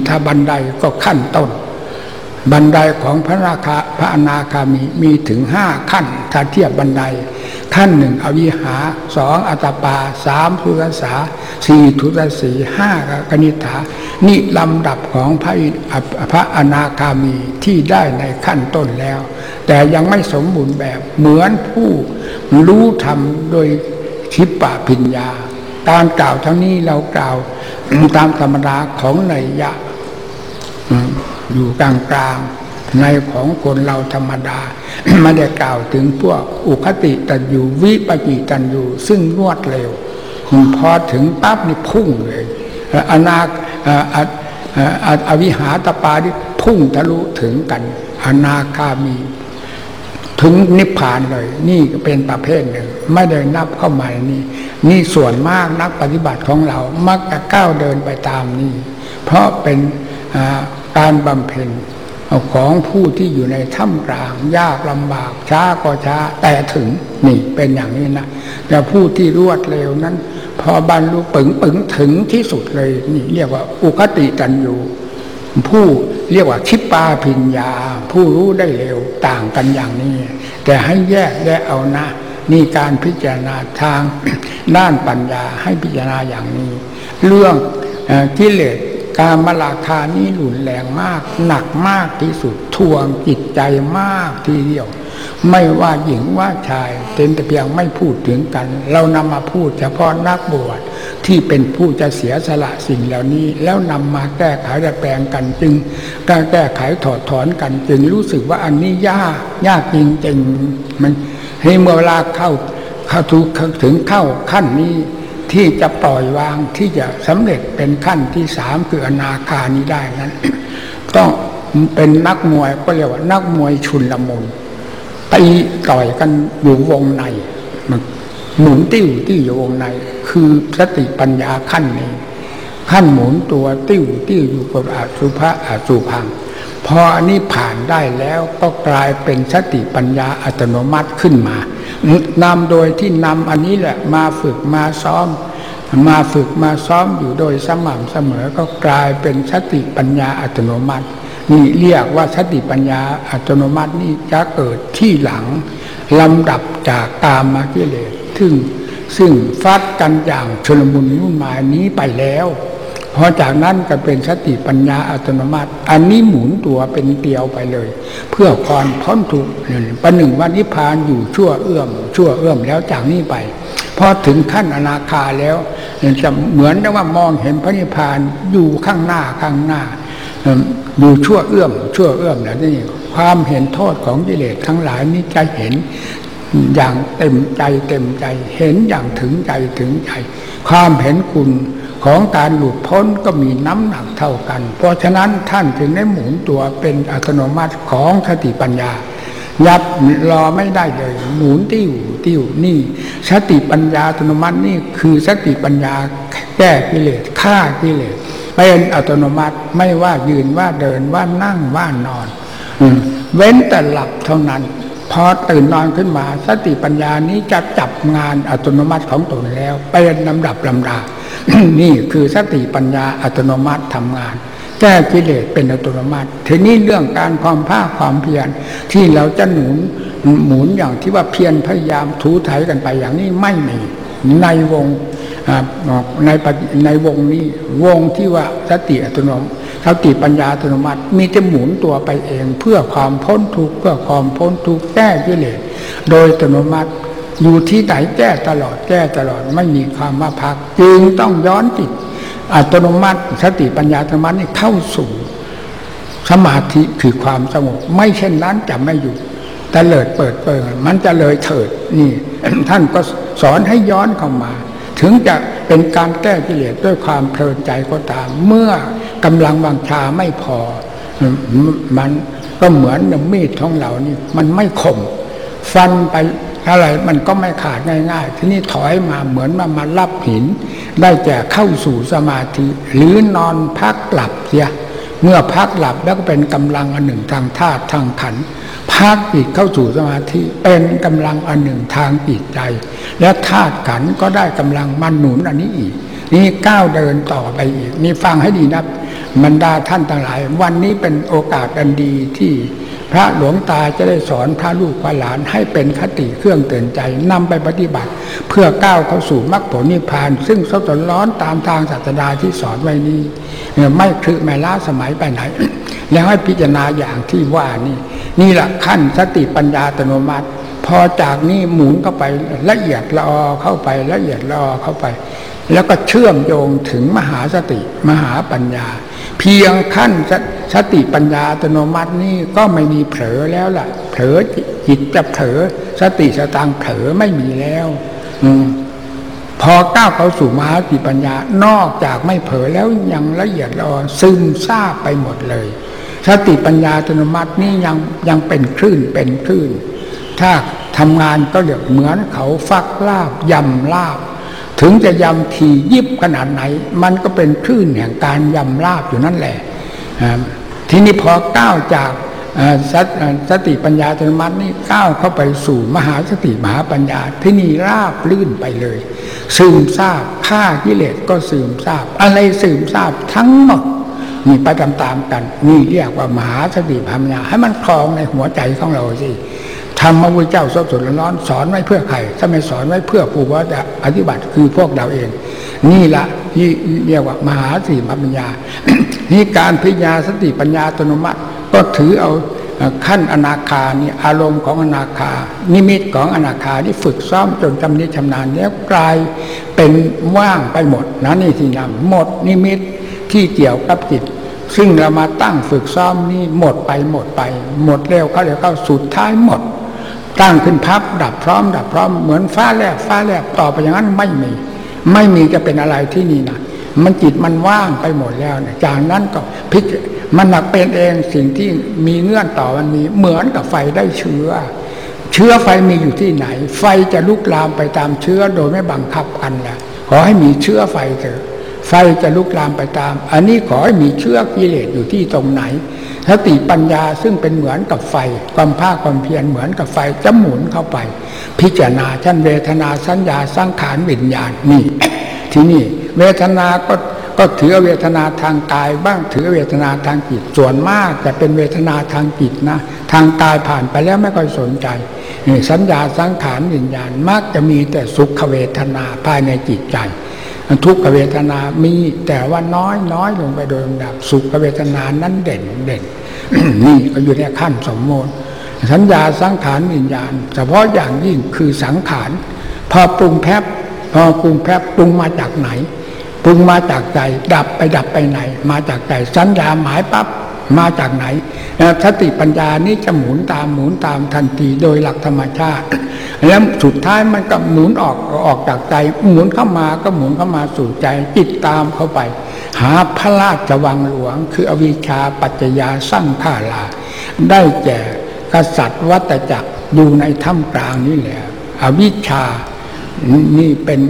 ถ้าบันไดก็ขั้นต้น บันไดของพระราคาพระอนาคามีมีถึงห้าขั้นถ้าเทียบบันไดขั้นหนึ่งอวิหาสองอัตปาสามทุตสาสี่ทุตสีห้ากนิฐานี่ลำดับของพระพระอนาคามีที่ได้ในขั้นต้นแล้ว แต่ยังไม่สมบูรณ์แบบเหมือนผู้รู้ธรรมโดยทิปปะพิญญา การกล่าวทั้งนี้เรากล่าวตามธรรมดาของในยะ อยู่กลางกลางในของคนเราธรรมดาไม่ได้กล่าวถึงพวกอุคติตันอยู่วิปจิตันอยู่ ซึ่งนวดเร็วพอถึงปั๊บนี่พุ่งเลยอนาอวิหาตปาที่พุ่งทะลุถึงกันอนาคามี ถึงนิพพานเลย นี่เป็นประเภทหนึ่ง ไม่ได้นับเข้ามานี่ นี่ส่วนมากนักปฏิบัติของเรา มักจะก้าวเดินไปตามนี้เพราะเป็น การบำเพ็ญของผู้ที่อยู่ในถ้ำกลาง ยากลำบากช้าก็ช้าแต่ถึงนี่เป็นอย่างนี้นะแต่ผู้ที่รวดเร็วนั้น พอบรรลุปึงปึงถึงที่สุดเลยนี่เรียกว่าอุคติตันอยู่ผู้เรียกว่าคิปปาพิญญา ผู้รู้ได้เร็วต่างกันอย่างนี้ แต่ให้แยกแยกเอานะนี่การพิจารณาทางด้านปัญญาให้พิจารณาอย่างนี้ เรื่องกิเลส การมลาคานี้หลุนแรงมาก หนักมากที่สุดทวงจิตใจมากทีเดียว ไม่ว่าหญิงว่าชายเป็นแต่เพียงไม่พูดถึงกัน เรานำมาพูดเฉพาะนักบวชที่เป็นผู้จะเสียสละสิ่งเหล่านี้ แล้วนำมาแก้ไขดัดแปลงกันจึงการแก้ไขถอดถอนกันจึงรู้สึกว่าอันนี้ยากยากจริงๆมันให้เมื่อเวลาเข้าเข้าถึงเข้าขั้นนี้ ที่จะปล่อยวางที่จะสำเร็จเป็นขั้นที่สามคืออนาคานี้ได้นั้น ต้องเป็นนักมวยก็เรียกว่า นักมวยชุนละมุนตีต่อยกันอยู่วงในมันหมุนติ้วที่อยู่วงใน คือสติปัญญาขั้นนี้ ขั้นหมุนตัวติ้วติ้วอยู่กับอาสุภะอาสุพัง พออันนี้ผ่านได้แล้วก็กลายเป็นสติปัญญาอัตโนมัติขึ้นมานำโดยที่นำอันนี้แหละมาฝึกมาซ้อม มาฝึกมาซ้อมอยู่โดยสม่ำเสมอก็กลายเป็นสติปัญญาอัตโนมัติ นี่เรียกว่าสติปัญญาอัตโนมัตินี่จะเกิดที่หลังลำดับจากตามมากิเลสซึ่งซึ่งฟัดกันอย่างชลมุนนุ่นหมายนี้ไปแล้ว พอจากนั้นก็เป็นสติปัญญาอัตโนมัติ อันนี้หมุนตัวเป็นเตียวไปเลย เพื่อความพ้นทุกข์ประหนึ่งว่านิพพานอยู่ชั่วเอื้อม ชั่วเอื้อมแล้วจากนี้ไปพอถึงขั้นอนาคาแล้วจะเหมือนว่ามองเห็นพระนิพพานอยู่ข้างหน้าข้างหน้าอยู่ชั่วเอื้อม ชั่วเอื้อมแล้วนี่ความเห็นโทษของกิเลสทั้งหลายนี้จะเห็นอย่างเต็มใจเต็มใจ เห็นอย่างถึงใจถึงใจ ความเห็นคุณ ของการหลุดพ้นก็มีน้ำหนักเท่ากัน เพราะฉะนั้นท่านถึงได้หมุนตัวเป็นอัตโนมัติของสติปัญญา ยับรอไม่ได้เลย หมุนติ้วติ้วนี่สติปัญญาอัตโนมัตินี่คือสติปัญญาแก้กิเลสฆ่ากิเลสเป็นอัตโนมัติไม่ว่ายืนว่าเดินว่านั่งว่านอนเว้นแต่หลับเท่านั้นพอตื่นนอนขึ้นมา สติปัญญานี้จะจับงานอัตโนมัติของตนแล้วเป็นลำดับลำดา นี่คือสติปัญญาอัตโนมัติทำงาน แก้กิเลสเป็นอัตโนมัติ ทีนี้เรื่องการความภาคความเพียรที่เราจะหนุนหมุนอย่างที่ว่าเพียรพยายามถูถ่ายกันไปอย่างนี้ไม่มีในวงในในวงนี้วงที่ว่าสติอัตโนมัติสติปัญญาอัตโนมัติมีจะหมุนตัวไปเองเพื่อความพ้นทุกข์เพื่อความพ้นทุกข์แก้กิเลสโดยอัตโนมัติ อยู่ที่ไหนแก้ตลอดแก้ตลอดไม่มีความมาพัก จึงต้องย้อนจิตอัตโนมัติสติปัญญาธรรมะนี่เข้าสู่สมาธิคือความสงบไม่เช่นนั้นจะไม่อยู่แต่เลิดเปิดเปิดมันจะเลยเถิดนี่ ท่านก็สอนให้ย้อนเข้ามา ถึงจะเป็นการแก้กิเลสด้วยความเพลินใจก็ตาม เมื่อกำลังวังชาไม่พอ มันก็เหมือนมีดของเรานี่ มันไม่คมฟันไป อะไรมันก็ไม่ขาดง่าย ๆ ที่นี่ถอยมาเหมือนมามารับหิน ได้แก่เข้าสู่สมาธิ หรือนอนพักหลับเสียเมื่อพักหลับแล้วก็เป็นกำลังอันหนึ่งทางธาตุทางขันพักจิตเข้าสู่สมาธิเป็นกำลังอันหนึ่งทางจิตใจ และธาตุขันก็ได้กำลังมันหนุนอันนี้อีก นี่ก้าวเดินต่อไปอีกนี่ฟังให้ดีนะบรรดาท่านทั้งหลาย วันนี้เป็นโอกาสอันดีที่ พระหลวงตาจะได้สอนพระลูกพระหลานให้เป็นคติเครื่องเตือนใจนำไปปฏิบัติ เพื่อก้าวเข้าสู่มรรคผลนิพพาน ซึ่งสดร้อนตามทางศาสดาที่สอนไว้นี้ไม่คือไม่ล้าสมัยไปไหน แล้วให้พิจารณาอย่างที่ว่านี่ นี่แหละขั้นสติปัญญาอัตโนมัติ พอจากนี้หมุนเข้าไปละเอียดละออเข้าไปละเอียดละออเข้าไป แล้วก็เชื่อมโยงถึงมหาสติมหาปัญญา เพียงขั้นสสติปัญญาอัตโนมัตินี่ก็ไม่มีเผลอแล้วล่ะ เผลอจิตจะเผลอสติสตางเผลอไม่มีแล้ว อืมพอก้าวเข้าสู่มหาสติปัญญานอกจากไม่เผลอแล้วยังละเอียดละออซึมซาบไปหมดเลย สติปัญญาอัตโนมัตินี่ยังยังเป็นคลื่นเป็นคลื่น ถ้าทำงานก็เรียกเหมือนเขาฟักลาบยำลาบ ถึงจะยำทียิบขนาดไหน มันก็เป็นคลื่นแห่งการยำลาบอยู่นั่นแหละทีนี้พอก้าวจากสติปัญญาธรรมัตนี่ก้าวเข้าไปสู่มหาสติมหาปัญญาที่นี่ราบลื่นไปเลย ซึมซาบฆ่ากิเลสก็ซึมซาบ อะไรซึมซาบทั้งหมดนี่ไปตามๆกัน นี่เรียกว่ามหาสติปัญญาให้มันคลองในหัวใจของเราสิ ธรรมพระพุทธเจ้าสดสดร้อนสอนไว้เพื่อใครถ้าไม่สอนไว้เพื่อผู้ว่าจะปฏิบัติคือพวกเราเอง นี่ละที่เรียกว่ามหาสติปัญญา นี่การพิญญาสติปัญญาอัตโนมัติ ก็ถือเอาขั้นอนาคานี่อารมณ์ของอนาคา นิมิตของอนาคาที่ฝึกซ้อมจนจำนิชำนาญแล้วกลายเป็นว่างไปหมดนะนี่ที่นำหมดนิมิตที่เกี่ยวกับจิตซึ่งเรามาตั้งฝึกซ้อมนี่หมดไปหมดไป หมดเร็วเขาเรียกเขาสุดท้ายหมด ตั้งขึ้นพับดับพร้อม ดับพร้อมเหมือนฟ้าแลบฟ้าแลบต่อไปอย่างนั้นไม่มี ไม่มีจะเป็นอะไรที่นี่นะมันจิตมันว่างไปหมดแล้วเนี่ยจากนั้นก็พิจมันหนักเป็นเองสิ่งที่มีเงื่อนต่อมันมีเหมือนกับไฟได้เชื้อ เชื้อไฟมีอยู่ที่ไหน ไฟจะลุกลามไปตามเชื้อโดยไม่บังคับกันแหละขอให้มีเชื้อไฟเถอะ ไฟจะลุกลามไปตาม อันนี้ขอให้มีเชื้อกิเลสอยู่ที่ตรงไหนสติปัญญาซึ่งเป็นเหมือนกับไฟ ความภาคความเพียรเหมือนกับไฟจะหมุนเข้าไป พิจารณาชั้นเวทนาสัญญาสังขารวิญญาณนี่ ที่นี่เวทนาก็ก็ถือเวทนาทางกายบ้างถือเวทนาทางจิตส่วนมากจะเป็นเวทนาทางจิตนะทางกายผ่านไปแล้วไม่ค่อยสนใจนี่สัญญาสังขารวิญญาณมักจะมีแต่สุขเวทนาภายในจิตใจ ทุกขเวทนามีแต่ว่าน้อยน้อยลงไปโดยลำดับสุขเวทนานั้นเด่นเด่นนี่ก็อยู่ในขั้นสมมติสัญญาสังขารวิญญาณ เฉพาะอย่างยิ่งคือสังขารพอปรุงแพบพอปรุงแพบปรุงมาจากไหน ปรุงมาจากใจ ดับไปดับไปไหน มาจากใจสัญญาหมายปั๊บ มาจากไหนสติปัญญานี้จะหมุนตามหมุนตามทันทีโดยหลักธรรมชาติ แล้วสุดท้ายมันก็หมุนออกออกจากใจ หมุนเข้ามาก็หมุนเข้ามาสู่ใจจิตตามเข้าไป หาพระราชวังหลวง คืออวิชชาปัจจยาสร้างข้าลา ได้แก่กษัตริย์วัตจักรอยู่ในถ้ำกลางนี่แหละอวิชชานี่เป็น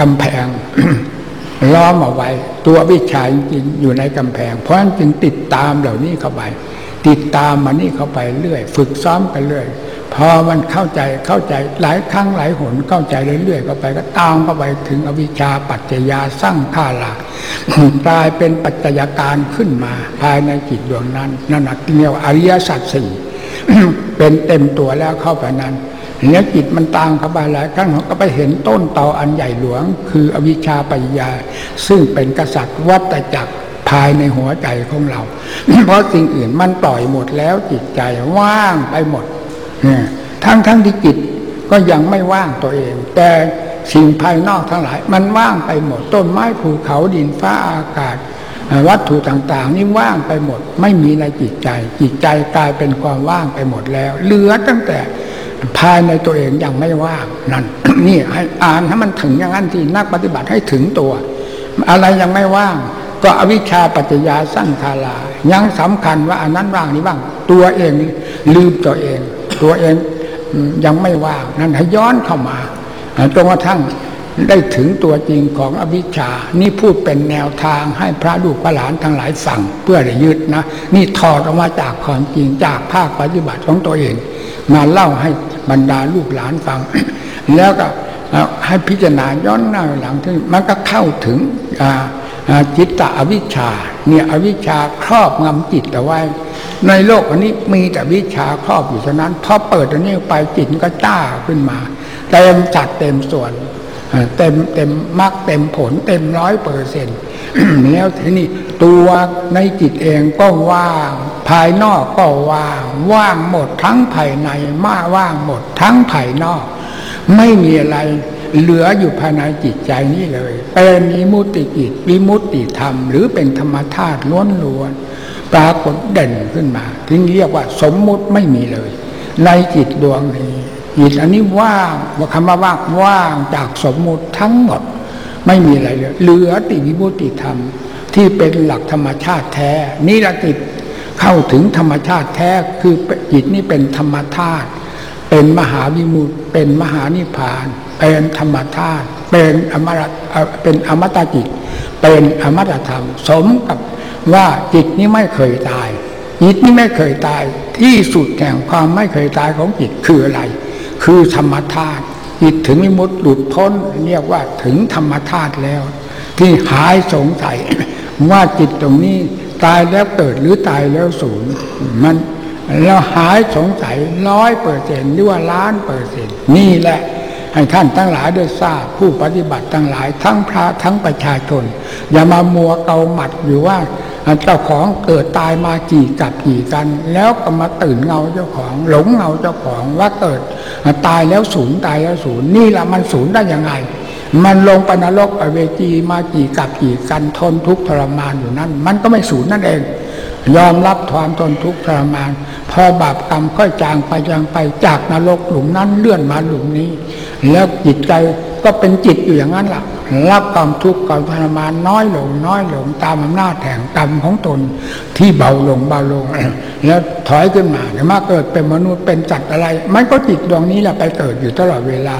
กำแพง ล้อมเอาไว้ ตัววิชาจริงอยู่ในกำแพง เพราะฉะนั้นจึงติดตามเหล่านี้เข้าไป ติดตามมานี่เข้าไปเรื่อย ฝึกซ้อมกันเรื่อยพอมันเข้าใจเข้าใจหลายครั้งหลายหนเข้าใจเรื่อยๆเข้าไปก็ตามเข้าไปถึงอวิชชาปัจจยาสร้างข้าหลักกลายเป็นปัจจัยการขึ้นมา ภายในจิตดวงนั้นนั่นเรียกอริยสัจสี่เป็นเต็มตัวแล้วเข้าไปนั้น แล้วจิตมันตามเข้าไปหลายครั้งเราก็ไปเห็นต้นตออันใหญ่หลวง คืออวิชชาปัญญา ซึ่งเป็นกษัตริย์วัตจักรภายในหัวใจของเรา เพราะสิ่งอื่นมันปล่อยหมดแล้วจิตใจว่างไปหมดทั้งทั้งที่จิตก็ยังไม่ว่างตัวเอง แต่สิ่งภายนอกทั้งหลาย มันว่างไปหมด ต้นไม้ภูเขาดินฟ้าอากาศ วัตถุต่างๆ นี่ว่างไปหมด ไม่มีในจิตใจ จิตใจกลายเป็นความว่างไปหมดแล้ว เหลือตั้งแต่ ภายในตัวเองยังไม่ว่างนั่นนี่ให้อ่านให้มันถึงอย่างนั้นที่นักปฏิบัติให้ถึงตัว อะไรยังไม่ว่าง ก็อวิชชาปัจจยาสั้นคาลายังสำคัญว่าอันนั้นว่างนี้ว่าง ตัวเองลืมตัวเอง ตัวเองยังไม่ว่างนั้นให้ย้อนเข้ามาจนกระทั่งได้ถึงตัวจริงของอวิชชา นี่พูดเป็นแนวทางให้พระลูกพระหลานทั้งหลายสั่งเพื่อได้ยึดนะ นี่ถอดออกมาจากความจริงจากภาคปฏิบัติของตัวเอง มาเล่าให้บรรดาลูกหลานฟัง แล้วก็ให้พิจารณาย้อนหน้าหลังที่มันก็เข้าถึงจิตตอวิชชา เนี่ยอวิชชาครอบงำจิตเอาไว้ ในโลกอันนี้มีแต่วิชาครอบอยู่ฉะนั้นพอเปิดอันนี้ไปจิตก็จ้าขึ้นมาเต็มจัดเต็มส่วน เต็มเต็มมรรคเต็มผลเต็มร้อยเปอร์เซ็นต์แล้วทีนี้ตัวในจิตเองก็ว่าง ภายนอกก็ว่าง ว่างหมดทั้งภายในมาว่างหมดทั้งภายนอก ไม่มีอะไรเหลืออยู่ภายในจิตใจนี้เลย เป็นมิมุติจิตวิมุติธรรม หรือเป็นธรรมธาตุล้วนล้วนปรากฏเด่นขึ้นมาที่เรียกว่าสมมุติไม่มีเลย ในจิตดวงนี้ จิตอันนี้ว่างว่าคำว่าว่างว่างจากสมมุติทั้งหมด ไม่มีอะไรเลยเหลือติวิมุติธรรม ที่เป็นหลักธรรมชาติแท้นี่ละจิตเข้าถึงธรรมชาติแท้คือจิตนี้เป็นธรรมธาตุเป็นมหาวิมุตเป็นมหานิพพาน เป็นธรรมธาตุเป็นอมรเป็นอมตะจิต เป็นอมตะธรรม สมกับว่าจิตนี้ไม่เคยตายจิตนี้ไม่เคยตายที่สุดแห่งความไม่เคยตายของจิตคืออะไร คือธรรมธาตุจิตถึงมิมุตหลุดพ้น เรียกว่าถึงธรรมธาตุแล้ว ที่หายสงสัยว่าจิตตรงนี้ตายแล้วเกิดหรือตายแล้วสูญมันแล้วหายสงสัยร้อยเปอร์เซ็นต์หรือว่าล้านเปอร์เซ็นต์นี่แหละ ให้ท่านทั้งหลายได้ทราบผู้ปฏิบัติทั้งหลายทั้งพระทั้งประชาชน อย่ามามัวเกาหมัดอยู่ว่าเจ้าของเกิดตายมากี่กับกี่กัน แล้วก็มาตื่นเงาเจ้าของ หลงเงาเจ้าของว่าเกิดตายแล้วศูนย์ตายแล้วศูนย์นี่ละมันศูนย์ได้ยังไง มันลงปนรกไปเวจีมากี่กับกี่กันทนทุกข์ทรมานอยู่นั่น มันก็ไม่ศูนย์นั่นเอง ยอมรับความทนทุกข์ทรมาน พอบาปกรรมค่อยจางไปจางไปจากนรกหลุมนั้นเลื่อนมาหลุมนี้ แล้วจิตใจก็เป็นจิตอยู่อย่างนั้นล่ะ รับความทุกข์ความทรมานน้อยลงน้อยลงตามอำนาจแห่งกรรมของตนที่เบาลงเบาลง แล้วถอยขึ้นมาแต่มาเกิดเป็นมนุษย์เป็นจัดอะไร มันก็จิตดวงนี้แหละไปเกิดอยู่ตลอดเวลา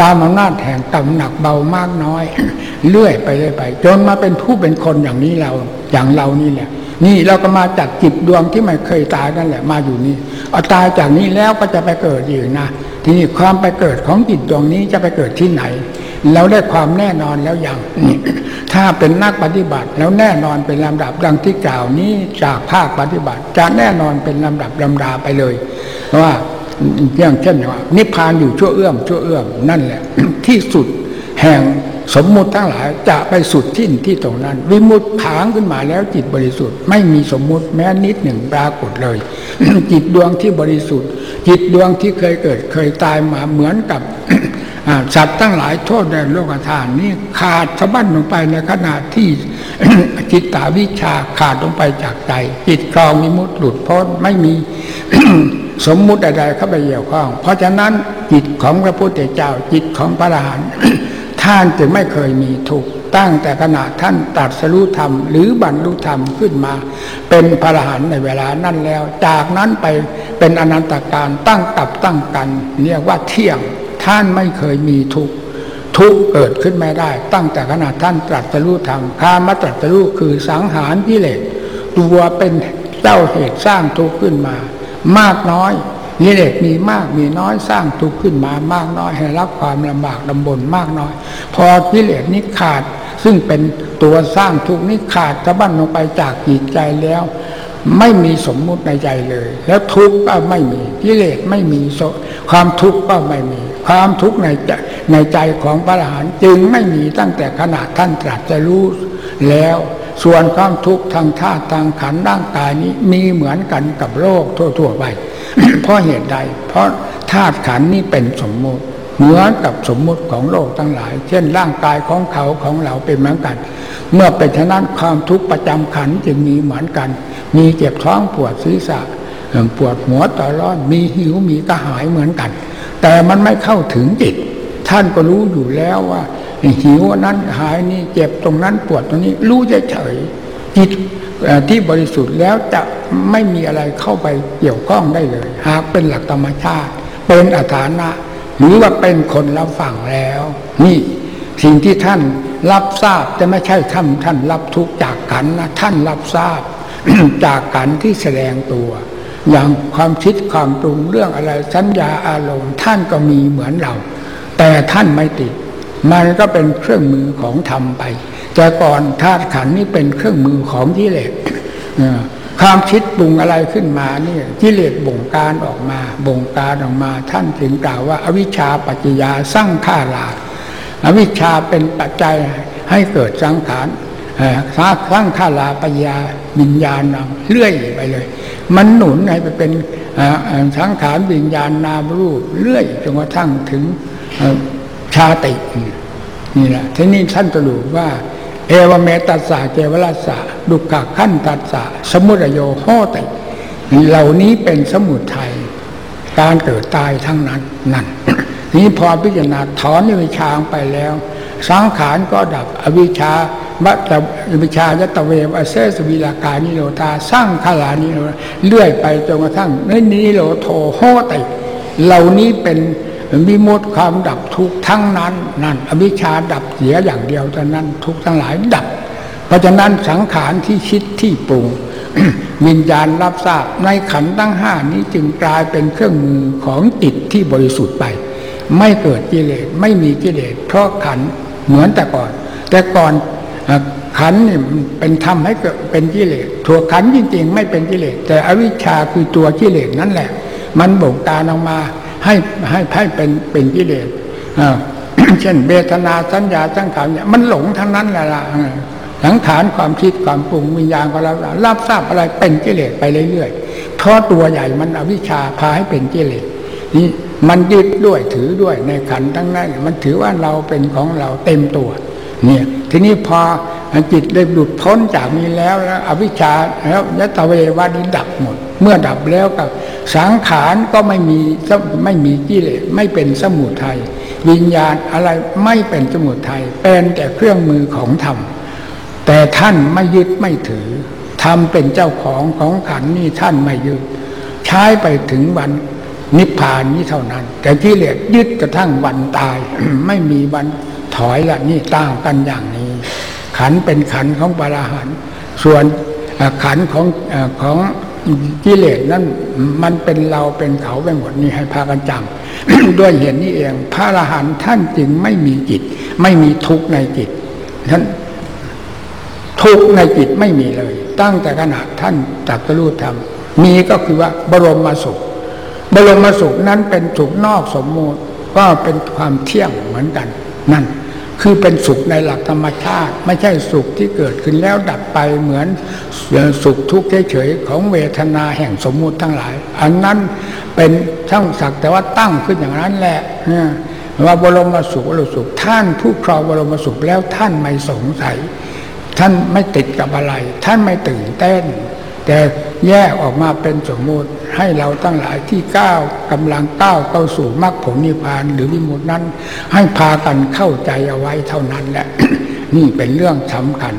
ตามอำนาจแห่งกรรมหนักเบามากน้อย เลื่อยไปเรื่อยไป จนมาเป็นผู้เป็นคนอย่างนี้เราอย่างเรานี่แหละ นี่เราก็มาจากจิตดวงที่ไม่เคยตายนั่นแหละมาอยู่นี่เอาตายจากนี้แล้วก็จะไปเกิดอีกนะทีนี้ความไปเกิดของจิตดวงนี้จะไปเกิดที่ไหนแล้วได้ความแน่นอนแล้วอย่างถ้าเป็นนักปฏิบัติแล้วแน่นอนเป็นลำดับดังที่กล่าวนี้จากภาคปฏิบัติ จะแน่นอนเป็นลำดับลำดาไปเลยว่าอย่างเช่นว่านิพพานอยู่ชั่วเอื้อมชั่วเอื้อมนั่นแหละ ที่สุดแห่ง สมมุติทั้งหลายจะไปสุดที่ที่ตรงนั้น วิมุตผางขึ้นมาแล้วจิตบริสุทธิ์ ไม่มีสมมุติแม้นิดหนึ่งปรากฏเลย จิตดวงที่บริสุทธิ์ จิตดวงที่เคยเกิดเคยตายมาเหมือนกับสัตว์ตั้งหลายโทษในโลกธาตุนี้ขาดสะบั้นลงไปในขณะที่จิตตาวิชาขาดลงไปจากใจ จิตคลองมิมุตหลุดพ้นไม่มีสมมุติใดๆเข้าไปเกี่ยวข้อง เพราะฉะนั้นจิตของพระพุทธเจ้าจิตของพระอรหันต์ ท่านจึงไม่เคยมีทุกตั้งแต่ขณะท่านตัดสรุธรรม หรือบรรลุธรรมขึ้นมา เป็นพระอรหันต์ในเวลานั้นแล้ว จากนั้นไปเป็นอนันตการตั้งกับตั้งกันเรียกว่าเที่ยงท่านไม่เคยมีทุกทุกเกิดขึ้นไม่ได้ ตั้งแต่ขณะท่านตรัสรู้ธรรมคามาตรัสรู้คือสังหารกิเลสตัวเป็นเจ้าเหตุสร้างทุกข์ขึ้นมา มากน้อย กิเลสมีมากมีน้อยสร้างทุกข์ขึ้นมามากน้อยให้รับความลำบากลำบนมากน้อย พอกิเลสนี้ขาด ซึ่งเป็นตัวสร้างทุกข์นี้ขาดสะบั้นลงไปจากจิตใจแล้ว ไม่มีสมมุติในใจเลย แล้วทุกข์ก็ไม่มีกิเลสไม่มีความทุกข์ก็ไม่มี ความทุกข์ในใจในใจของพระอรหันต์จึงไม่มีตั้งแต่ขนาดท่านตรัสจะรู้แล้วส่วนความทุกข์ทางธาตุทางขันร่างกายนี้มีเหมือนกันกับโลกทั่วๆไป เพราะเหตุใด เพราะธาตุขันนี้เป็นสมมุติเหมือนกับสมมุติของโลกทั้งหลาย เช่นร่างกายของเขาของเราเป็นเหมือนกัน เมื่อเป็นฉะนั้นความทุกข์ประจำขันจึงมีเหมือนกัน มีเจ็บท้องปวดศีรษะปวดหัวตลอดมีหิวมีกระหายเหมือนกัน แต่มันไม่เข้าถึงจิตท่านก็รู้อยู่แล้วว่าหิวนั้นหายนี่เจ็บตรงนั้นปวดตรงนี้ รู้เฉยจิต ที่บริสุทธิ์แล้วจะไม่มีอะไรเข้าไปเกี่ยวข้องได้เลย หากเป็นหลักธรรมชาติ เป็นอัฐานะหรือว่าเป็นคนรับฟังแล้ว นี่สิ่งที่ท่านรับทราบจะไม่ใช่ท่านท่านรับทุกจากกันนะท่านรับทราบ จากกันที่แสดงตัว อย่างความคิดความปรุงเรื่องอะไรสัญญาอารมณ์ ท่านก็มีเหมือนเรา แต่ท่านไม่ติด มันก็เป็นเครื่องมือของธรรมไป แต่ก่อนธาตุขันนี้เป็นเครื่องมือของกิเลสความคิดปรุงอะไรขึ้นมาเนี่ยกิเลสบ่งการออกมาบ่งการออกมา ท่านถึงกล่าวว่า อวิชชาปัจจยาสร้างข้าราอวิชชาเป็นปัจจัยให้เกิดสังขารสร้างข้าราปัญญาวิญญาณนำเลื่อยไปเลย มันหนุนให้ไปเป็นสังขารวิญญาณนามรูปเลื่อยจนกระทั่งถึงชาตินี่แหละทีนี้ท่านตรูว่า เอวเมตัสสะเจวราสะดุขขั้นตัสสะสมุทโยโหติเหล่านี้เป็นสมุทัยการเกิดตายทั้งนั้นนั่นนี้พอพิจารณาถอนอวิชาไปแล้ว สังขารก็ดับอวิชาบัตอวิชายตเวอเซสวิลากานิโรธาสร้างขลานิโรเลื่อยไปจนกระทั่งนิโรโทโหติเหล่านี้เป็น มีมดความดับทุกทั้งนั้นนั่นอวิชชาดับเสียอย่างเดียวเท่านั้นทุกทั้งหลายดับ เพราะฉะนั้นสังขารที่คิดที่ปรุงวิญญาณรับทราบในขันตั้งห้านี้จึงกลายเป็นเครื่องมือของจิตที่บริสุทธิ์ไป ไม่เกิดกิเลสไม่มีกิเลสเพราะขันเหมือนแต่ก่อน แต่ก่อนขันนี่เป็นธรรมให้เกิดเป็นกิเลสถั่วขันจริงๆ ไม่เป็นกิเลสแต่อวิชชาคือตัวกิเลสนั่นแหละ มันบ่งการออกมา ให้ให้ให้เป็นเป็นกิเลสเช่นเบทนาสัญญาสังขารเนี่ยมันหลงทั้งนั้นแหละสังขารความคิดความปรุงวิญญาณก็รับรับทราบอะไรเป็นกิเลสไปเรื่อยๆเพราะตัวใหญ่มันอวิชชาพาให้เป็นกิเลสนี่มันยึดด้วยถือด้วยในขันทั้งนั้นมันถือว่าเราเป็นของเราเต็มตัว เนี่ย ทีนี้พอจิตได้หลุดพ้นจากนี้แล้วแล้ว อวิชชาแล้วยตเววานี้ดับหมด เมื่อดับแล้วกับสังขารก็ไม่มีไม่มีกิเลสไม่เป็นสมุทัยวิญญาณอะไรไม่เป็นสมุทัยเป็นแต่เครื่องมือของธรรม แต่ท่านไม่ยึดไม่ถือทำเป็นเจ้าของของขันนี่ท่านไม่ยึด ใช้ไปถึงวันนิพพานนี้เท่านั้น แต่กิเลสยึดกระทั่งวันตายไม่มีวัน ถอยละนี่ต่างกันอย่างนี้ ขันเป็นขันของปราหันส่วนขันของของกิเลสนั้นมันเป็นเราเป็นเขาไปหมดนี่ให้พากันจำด้วยเหตุนี้เอง พระอรหันต์ท่านจึงไม่มีจิต ไม่มีทุกข์ในจิตท่านทุกข์ในจิตไม่มีเลย ตั้งแต่ขณะท่านจักรู้ธรรมมีก็คือว่าบรมมาสุข บรมมาสุขนั้นเป็นสุขนอกสมมูติก็เป็นความเที่ยงเหมือนกัน นั่น คือเป็นสุขในหลักธรรมชาติ ไม่ใช่สุขที่เกิดขึ้นแล้วดับไปเหมือนสุขทุกข์เฉยๆของเวทนาแห่งสมมุติทั้งหลาย อันนั้นเป็นช่างสักแต่ว่าตั้งขึ้นอย่างนั้นแหละว่าบรมสุขบรมสุขท่านผู้ครองบรมสุขแล้วท่านไม่สงสัย ท่านไม่ติดกับอะไร ท่านไม่ตื่นเต้น แต่แยกออกมาเป็นสมมุติให้เราตั้งหลายที่ก้าวกำลังก้าวเข้าสู่มรรคผลนิพพานหรือวิมุตินั้น ให้พากันเข้าใจเอาไว้เท่านั้นแหละ นี่เป็นเรื่องสำคัญ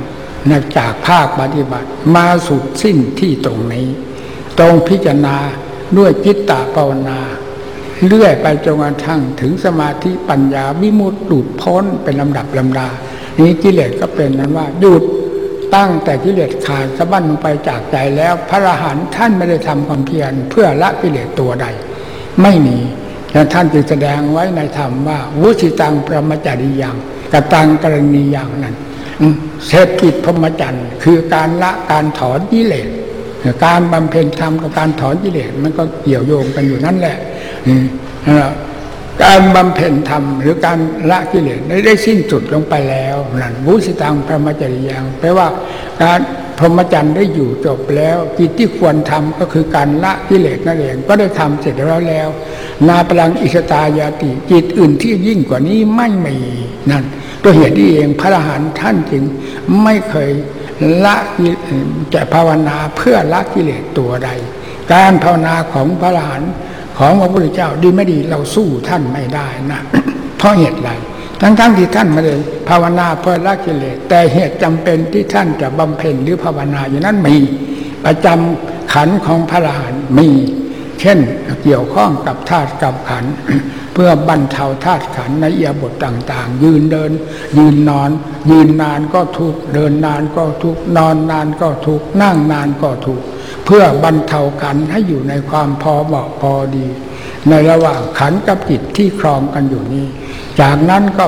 นจากภาคปฏิบัติมาสุดสิ้นที่ตรงนี้ ตรงพิจารณาด้วยจิตตภาวนา เลื่อยไปจนกระทั่งถึงสมาธิปัญญาวิมุตติหลุดพ้นเป็นลำดับลำดา นี้กิเลสก็เป็นนั้นว่าหยุด ตั้งแต่กิเลสขาดสะบั้นลงไปจากใจแล้วพระอรหันต์ท่านไม่ได้ทำความเพียรเพื่อละกิเลสตัวใด ไม่มีแต่ท่านจึงแสดงไว้ในธรรมว่า วุสิตังประมจริยังกตังกรณีย่างนั้นเศรษฐกิจพรหมจรรย์คือการละการถอนกิเลสการบำเพ็ญธรรมกับการถอนกิเลสมันก็เกี่ยวโยงกันอยู่นั่นแหละ การบำเพ็ญธรรมหรือการละกิเลสได้สิ้นสุดลงไปแล้วนั่นวุสิตังพระมจริยังแปลว่าการพรหมจรรย์ได้อยู่จบแล้วกิจที่ควรทำก็คือการละกิเลสนั่นเองก็ได้ทำเสร็จแล้วแล้ว นาพลังอิสตายาติจิตอื่นที่ยิ่งกว่านี้ไม่มีนั่นตัวเหตุนี้เองพระอรหันต์ท่านจึงไม่เคยละจะภาวนาเพื่อละกิเลสตัวใด การภาวนาของพระอรหันต์ ของพระพุทธเจ้าดีไม่ดีเราสู้ท่านไม่ได้นะเพราะเหตุไรทั้งๆทที่ท่านไม่ได้ภาวนาเพื่อละกิเลสแต่เหตุจำเป็นที่ท่านจะบำเพ็ญหรือภาวนาอย่างนั้นมี ประจำขันของพระรหันมี เช่นเกี่ยวข้องกับธาตุกับขัน เพื่อบรรเทาธาตุขันในเอียบทต่าง ๆ ยืนเดิน ยืนนอน ยืนนานก็ทุกเดินนานก็ทุกนอนนานก็ทุกนั่งนานก็ทุกเพื่อบรรเทาขันให้อยู่ในความพอเหมาะพอดี ในระหว่างขันกับจิตที่ครองกันอยู่นี้ จากนั้นก็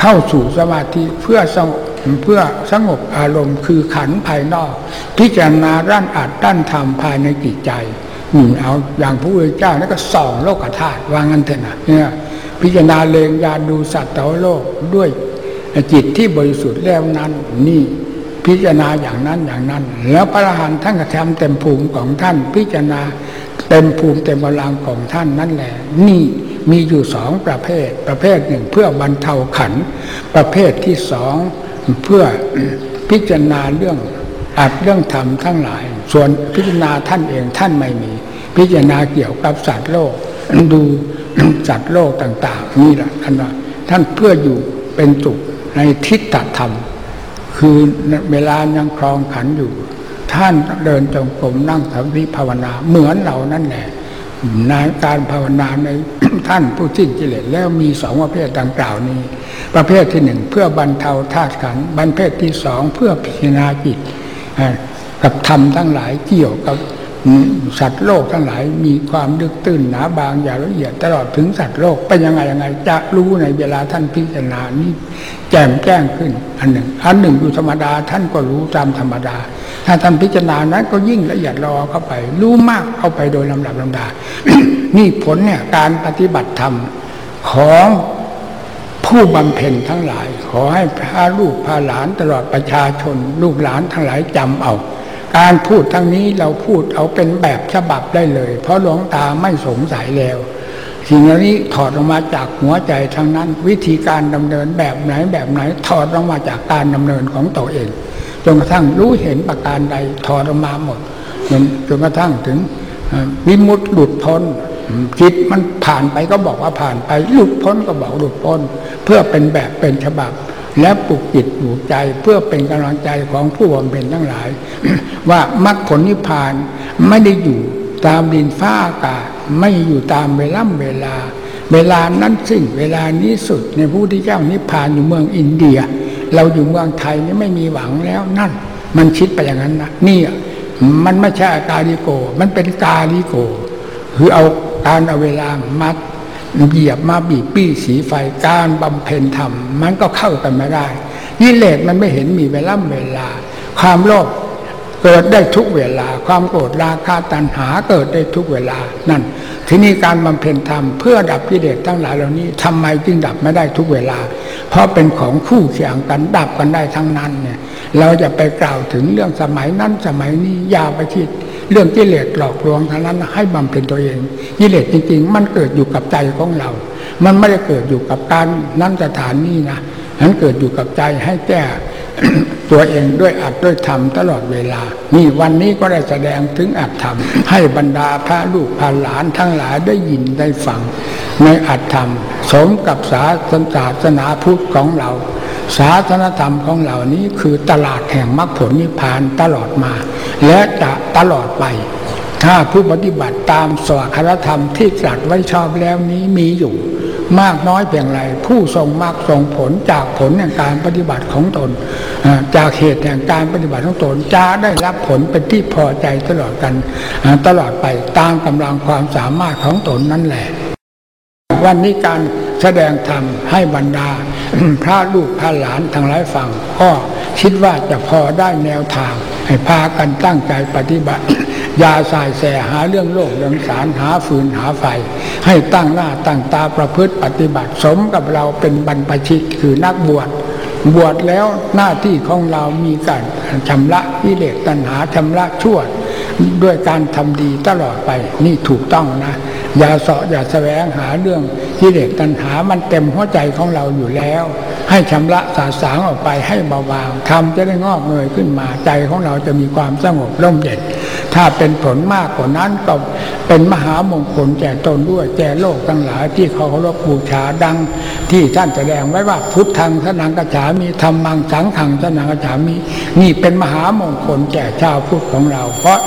เข้าสู่สมาธิเพื่อสงบเพื่อสงบอารมณ์คือขันภายนอก พิจารณาด้านอัดด้านธรรมภายในจิตใจ นี่เอาอย่างพระพุทธเจ้านั่นก็ส่องโลกธาตุวางกันเถอะนะเนี่ยพิจารณาเลงยาดูสัตว์ต่าโลกด้วยจิตที่บริสุทธิ์แล้วนั้น นี่พิจารณาอย่างนั้นอย่างนั้น แล้วพระอรหันต์ท่านกระทำเต็มภูมิของท่าน พิจารณาเต็มภูมิเต็มพลังของท่านนั่นแหละ นี่มีอยู่สองประเภท ประเภทหนึ่งเพื่อบรรเทาขัน ประเภทที่สองเพื่อพิจารณาเรื่อง อัดเรื่องธรรมทั้งหลาย ส่วนพิจารณาท่านเองท่านไม่มี พิจารณาเกี่ยวกับสัตว์โลก ดูสัตว์โลกต่าง ๆ นี่แหละท่านว่าท่านเพื่ออยู่เป็นสุขในทิฏฐธรรม คือเวลายังครองขันอยู่ ท่านเดินจงกรมนั่งสมาธิภาวนาเหมือนเรานั่นแหละในการภาวนาในท่านผู้สิ้นกิเลสแล้วมีสองประเภทดังกล่าวนี้ ประเภทที่หนึ่งเพื่อบรรเทาธาตุขันบรรเภทที่สองเพื่อพิจารณาจิต กับธรรมทั้งหลายเกี่ยวกับสัตว์โลกทั้งหลายมีความดึกตื้นหนาบางอย่างละเอียดตลอดถึงสัตว์โลกเป็นยังไงยังไง จะรู้ในเวลาท่านพิจารณานี้แจ่มแจ้งขึ้น อันหนึ่ง อันหนึ่งอยู่ธรรมดาท่านก็รู้ตามธรรมดา ถ้าท่านพิจารณานั้นก็ยิ่งละเอียดรอเข้าไป รู้มากเข้าไปโดยลำดับลำดา นี่ผลเนี่ยการปฏิบัติธรรมของ ผู้บำเพ็ญทั้งหลาย ขอให้พาลูกพาหลานตลอดประชาชน ลูกหลานทั้งหลายจำเอา การพูดทั้งนี้เราพูดเอาเป็นแบบฉบับได้เลย เพราะหลวงตาไม่สงสัยแล้วสิ่งเหล่านี้ถอดออกมาจากหัวใจทั้งนั้น วิธีการดำเนินแบบไหนแบบไหน ถอดออกมาจากการดำเนินของตัวเองจนกระทั่งรู้เห็นประการใดถอดออกมาหมดจนกระทั่งถึงวิมุตติหลุดพ้น จิตมันผ่านไปก็บอกว่าผ่านไปหลุดพ้นก็บอกหลุดพ้น เพื่อเป็นแบบเป็นฉบับ และปลุกจิตปลุกใจเพื่อเป็นกำลังใจของผู้บำเพ็ญทั้งหลาย ว่ามรรคผลนิพพานไม่ได้อยู่ตามดินฟ้าอากาศไม่อยู่ตามเวลาเวลา เวลานั้นสิ้นเวลานี้สุดในผู้ที่เจ้านิพพานอยู่เมืองอินเดีย เราอยู่เมืองไทยนี่ไม่มีหวังแล้วนั่น มันคิดไปอย่างนั้นนะนี่มันไม่ใช่กาลิโก มันเป็นกาลิโก คือเอา การเอาเวลามัดเหยียบมาบีบปี้สีไฟการบำเพ็ญธรรม มันก็เข้ากันไม่ได้ยิเลสมันไม่เห็นมีเวลาเวลา ความโลภเกิดได้ทุกเวลา ความโกรธราคะตัณหาเกิดได้ทุกเวลานั่นทีนี้การบำเพ็ญธรรมเพื่อดับกิเลสทั้งหลายเหล่านี้ทำไมจึงดับไม่ได้ทุกเวลา เพราะเป็นของคู่เคียงกันดับกันได้ทั้งนั้นเนี่ย เราจะไปกล่าวถึงเรื่องสมัยนั้นสมัยนี้ยาวไปคิดเรื่องกิเลสหลอกลวงทั้งนั้นให้บำเพ็ญตัวเองกิเลสจริง ๆ มันเกิดอยู่กับใจของเรา มันไม่ได้เกิดอยู่กับการนั่งสถานนี้นะนั้นเกิดอยู่กับใจให้แก้ตัวเองด้วยอัดด้วยธรรมตลอดเวลา นี่วันนี้ก็ได้แสดงถึงอัดธรรม ให้บรรดาพระลูกพาหลานทั้งหลายได้ยินได้ฟัง ในอัดธรรม สมกับศาสนาพุทธของเรา ศาสนธรรมของเหล่านี้คือตลาดแห่งมรรคผลนิพพานตลอดมา และจะตลอดไป ถ้าผู้ปฏิบัติตามสวคารธรรมที่ตรัสไว้ชอบแล้วนี้มีอยู่ มากน้อยเพียงไร ผู้ทรงมรรคทรงผลจากผลแห่งการปฏิบัติของตน จากเหตุแห่งการปฏิบัติของตนจะได้รับผลเป็นที่พอใจตลอดกัน ตลอดไปตามกำลังความสามารถของตนนั่นแหละ วันนี้การ แสดงธรรมให้บรรดา พระลูกพระหลานทั้งหลายฟัง ก็คิดว่าจะพอได้แนวทาง ให้พากันตั้งใจปฏิบัติยาสายแสหาเรื่องโลกเรื่องสารหาฟืนหาไฟ ให้ตั้งหน้าตั้งตาประพฤติปฏิบัติสมกับเราเป็นบรรพชิตคือนักบวชบวชแล้วหน้าที่ของเรามีการชำระวิเลกตัณหาชำระชั่วด้วยการทำดีตลอดไปนี่ถูกต้องนะ อย่าเสาะอย่าแสวงหาเรื่องกิเลสตัณหามันเต็มหัวใจของเราอยู่แล้ว ให้ชำระสาสางออกไปให้เบาบางทำจะได้งอกเงยขึ้นมาใจของเราจะมีความสงบร่มเย็นถ้าเป็นผลมากกว่านั้นก็เป็นมหามงคลแก่ตนด้วยแก่โลกทั้งหลายที่เขาเคารพบูชาดัง ที่ท่านแสดงไว้ว่าพุทธังสนังกระฉามีธรรมังสังขังสนังกระฉามีนี่เป็นมหามงคลแก่ชาวพุทธของเรา เพราะ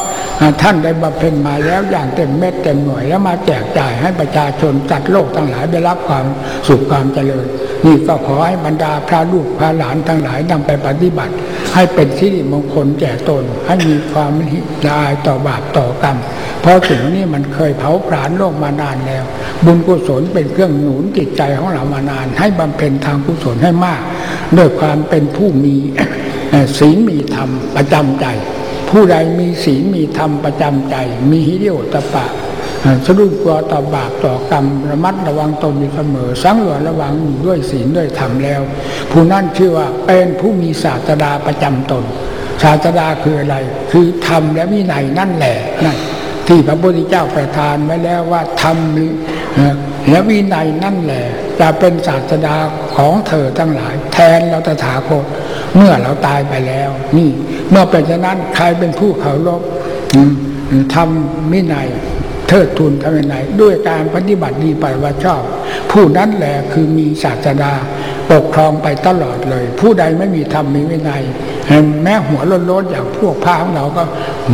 ท่านได้บำเพ็ญมาแล้วอย่างเต็มเม็ดเต็มหน่วยแล้วมาแจกจ่ายให้ประชาชนจัดโลกทั้งหลายได้รับความสุขความเจริญนี่ก็ขอให้บรรดาพระลูกพระหลานทั้งหลายนำไปปฏิบัติ ให้เป็นที่มงคลแก่ตน ให้มีความละอายต่อบาปต่อกรรมเพราะสิ่งนี้มันเคยเผาผลาญโลกมานานแล้ว บุญกุศลเป็นเครื่องหนุนจิตใจของเรามานาน ให้บำเพ็ญทางกุศลให้มาก ด้วยความเป็นผู้มีศีลมีธรรมประจำใจ ผู้ใดมีศีลมีธรรมประจำใจ มีฮิริโอตปะสรุปตัวต่อบาปต่อกรรมระมัดระวังตนอยู่เสมอ สังวรระวังด้วยศีลด้วยธรรมแล้ว ผู้นั้นชื่อว่าเป็นผู้มีศาสดาประจำตน ศาสดาคืออะไร คือธรรมและวินัยนั่นแหละนั่นที่พระพุทธเจ้าประทานไว้แล้วว่าธรรมและวินัยนั่นแหละ จะเป็นศาสดาของเธอทั้งหลาย แทนเราตถาคต เมื่อเราตายไปแล้ว นี่ เมื่อเป็นฉะนั้นใครเป็นผู้เคารพทำวินัยเทิดทูนทำวินัยด้วยการปฏิบัติดีปฏิบัติชอบ ผู้นั้นแหละคือมีศาสดาปกครองไปตลอดเลย ผู้ใดไม่มีธรรมมีวินัยแม้หัวโล้นๆอย่างพวกพระของเราก็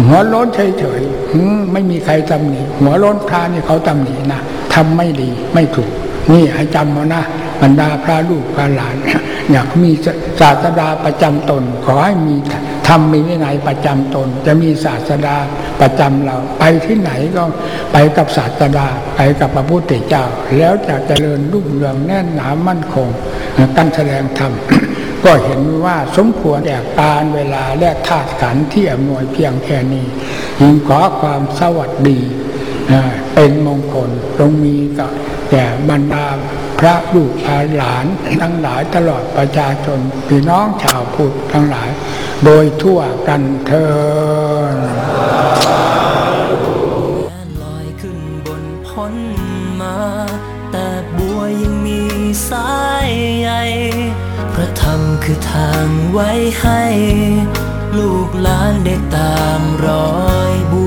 หัวโล้นเฉยๆไม่มีใครตำหนิหัวโล้นพระนี่เขาตำหนินะทำไม่ดีไม่ถูก นี่ให้จำมานะบรรดาพระลูกพระหลาน อยากมีศาสดาประจำตน ขอให้มีธรรมมีวินัยประจำตน จะมีศาสดาประจำเรา ไปที่ไหนก็ไปกับศาสดาไปกับพระพุทธเจ้า แล้วจะเจริญรุ่งเรืองแน่นหนามั่นคงกันแสดงธรรมก็เห็นว่าสมควรแก่การเวลาและธาตุขันธ์ที่อำนวยเพียงแค่นี้ยิงขอความสวัสดี เป็นมงคลตรงมีกับแก่บรรดาพระลูกพระหลานทั้งหลายตลอดประชาชนพี่น้องชาวพุทธทั้งหลาย โดยทั่วกันเธอลอยใหญ่พระธรรมคือทางไว้ให้ ลูกหลานได้ตามรอยบั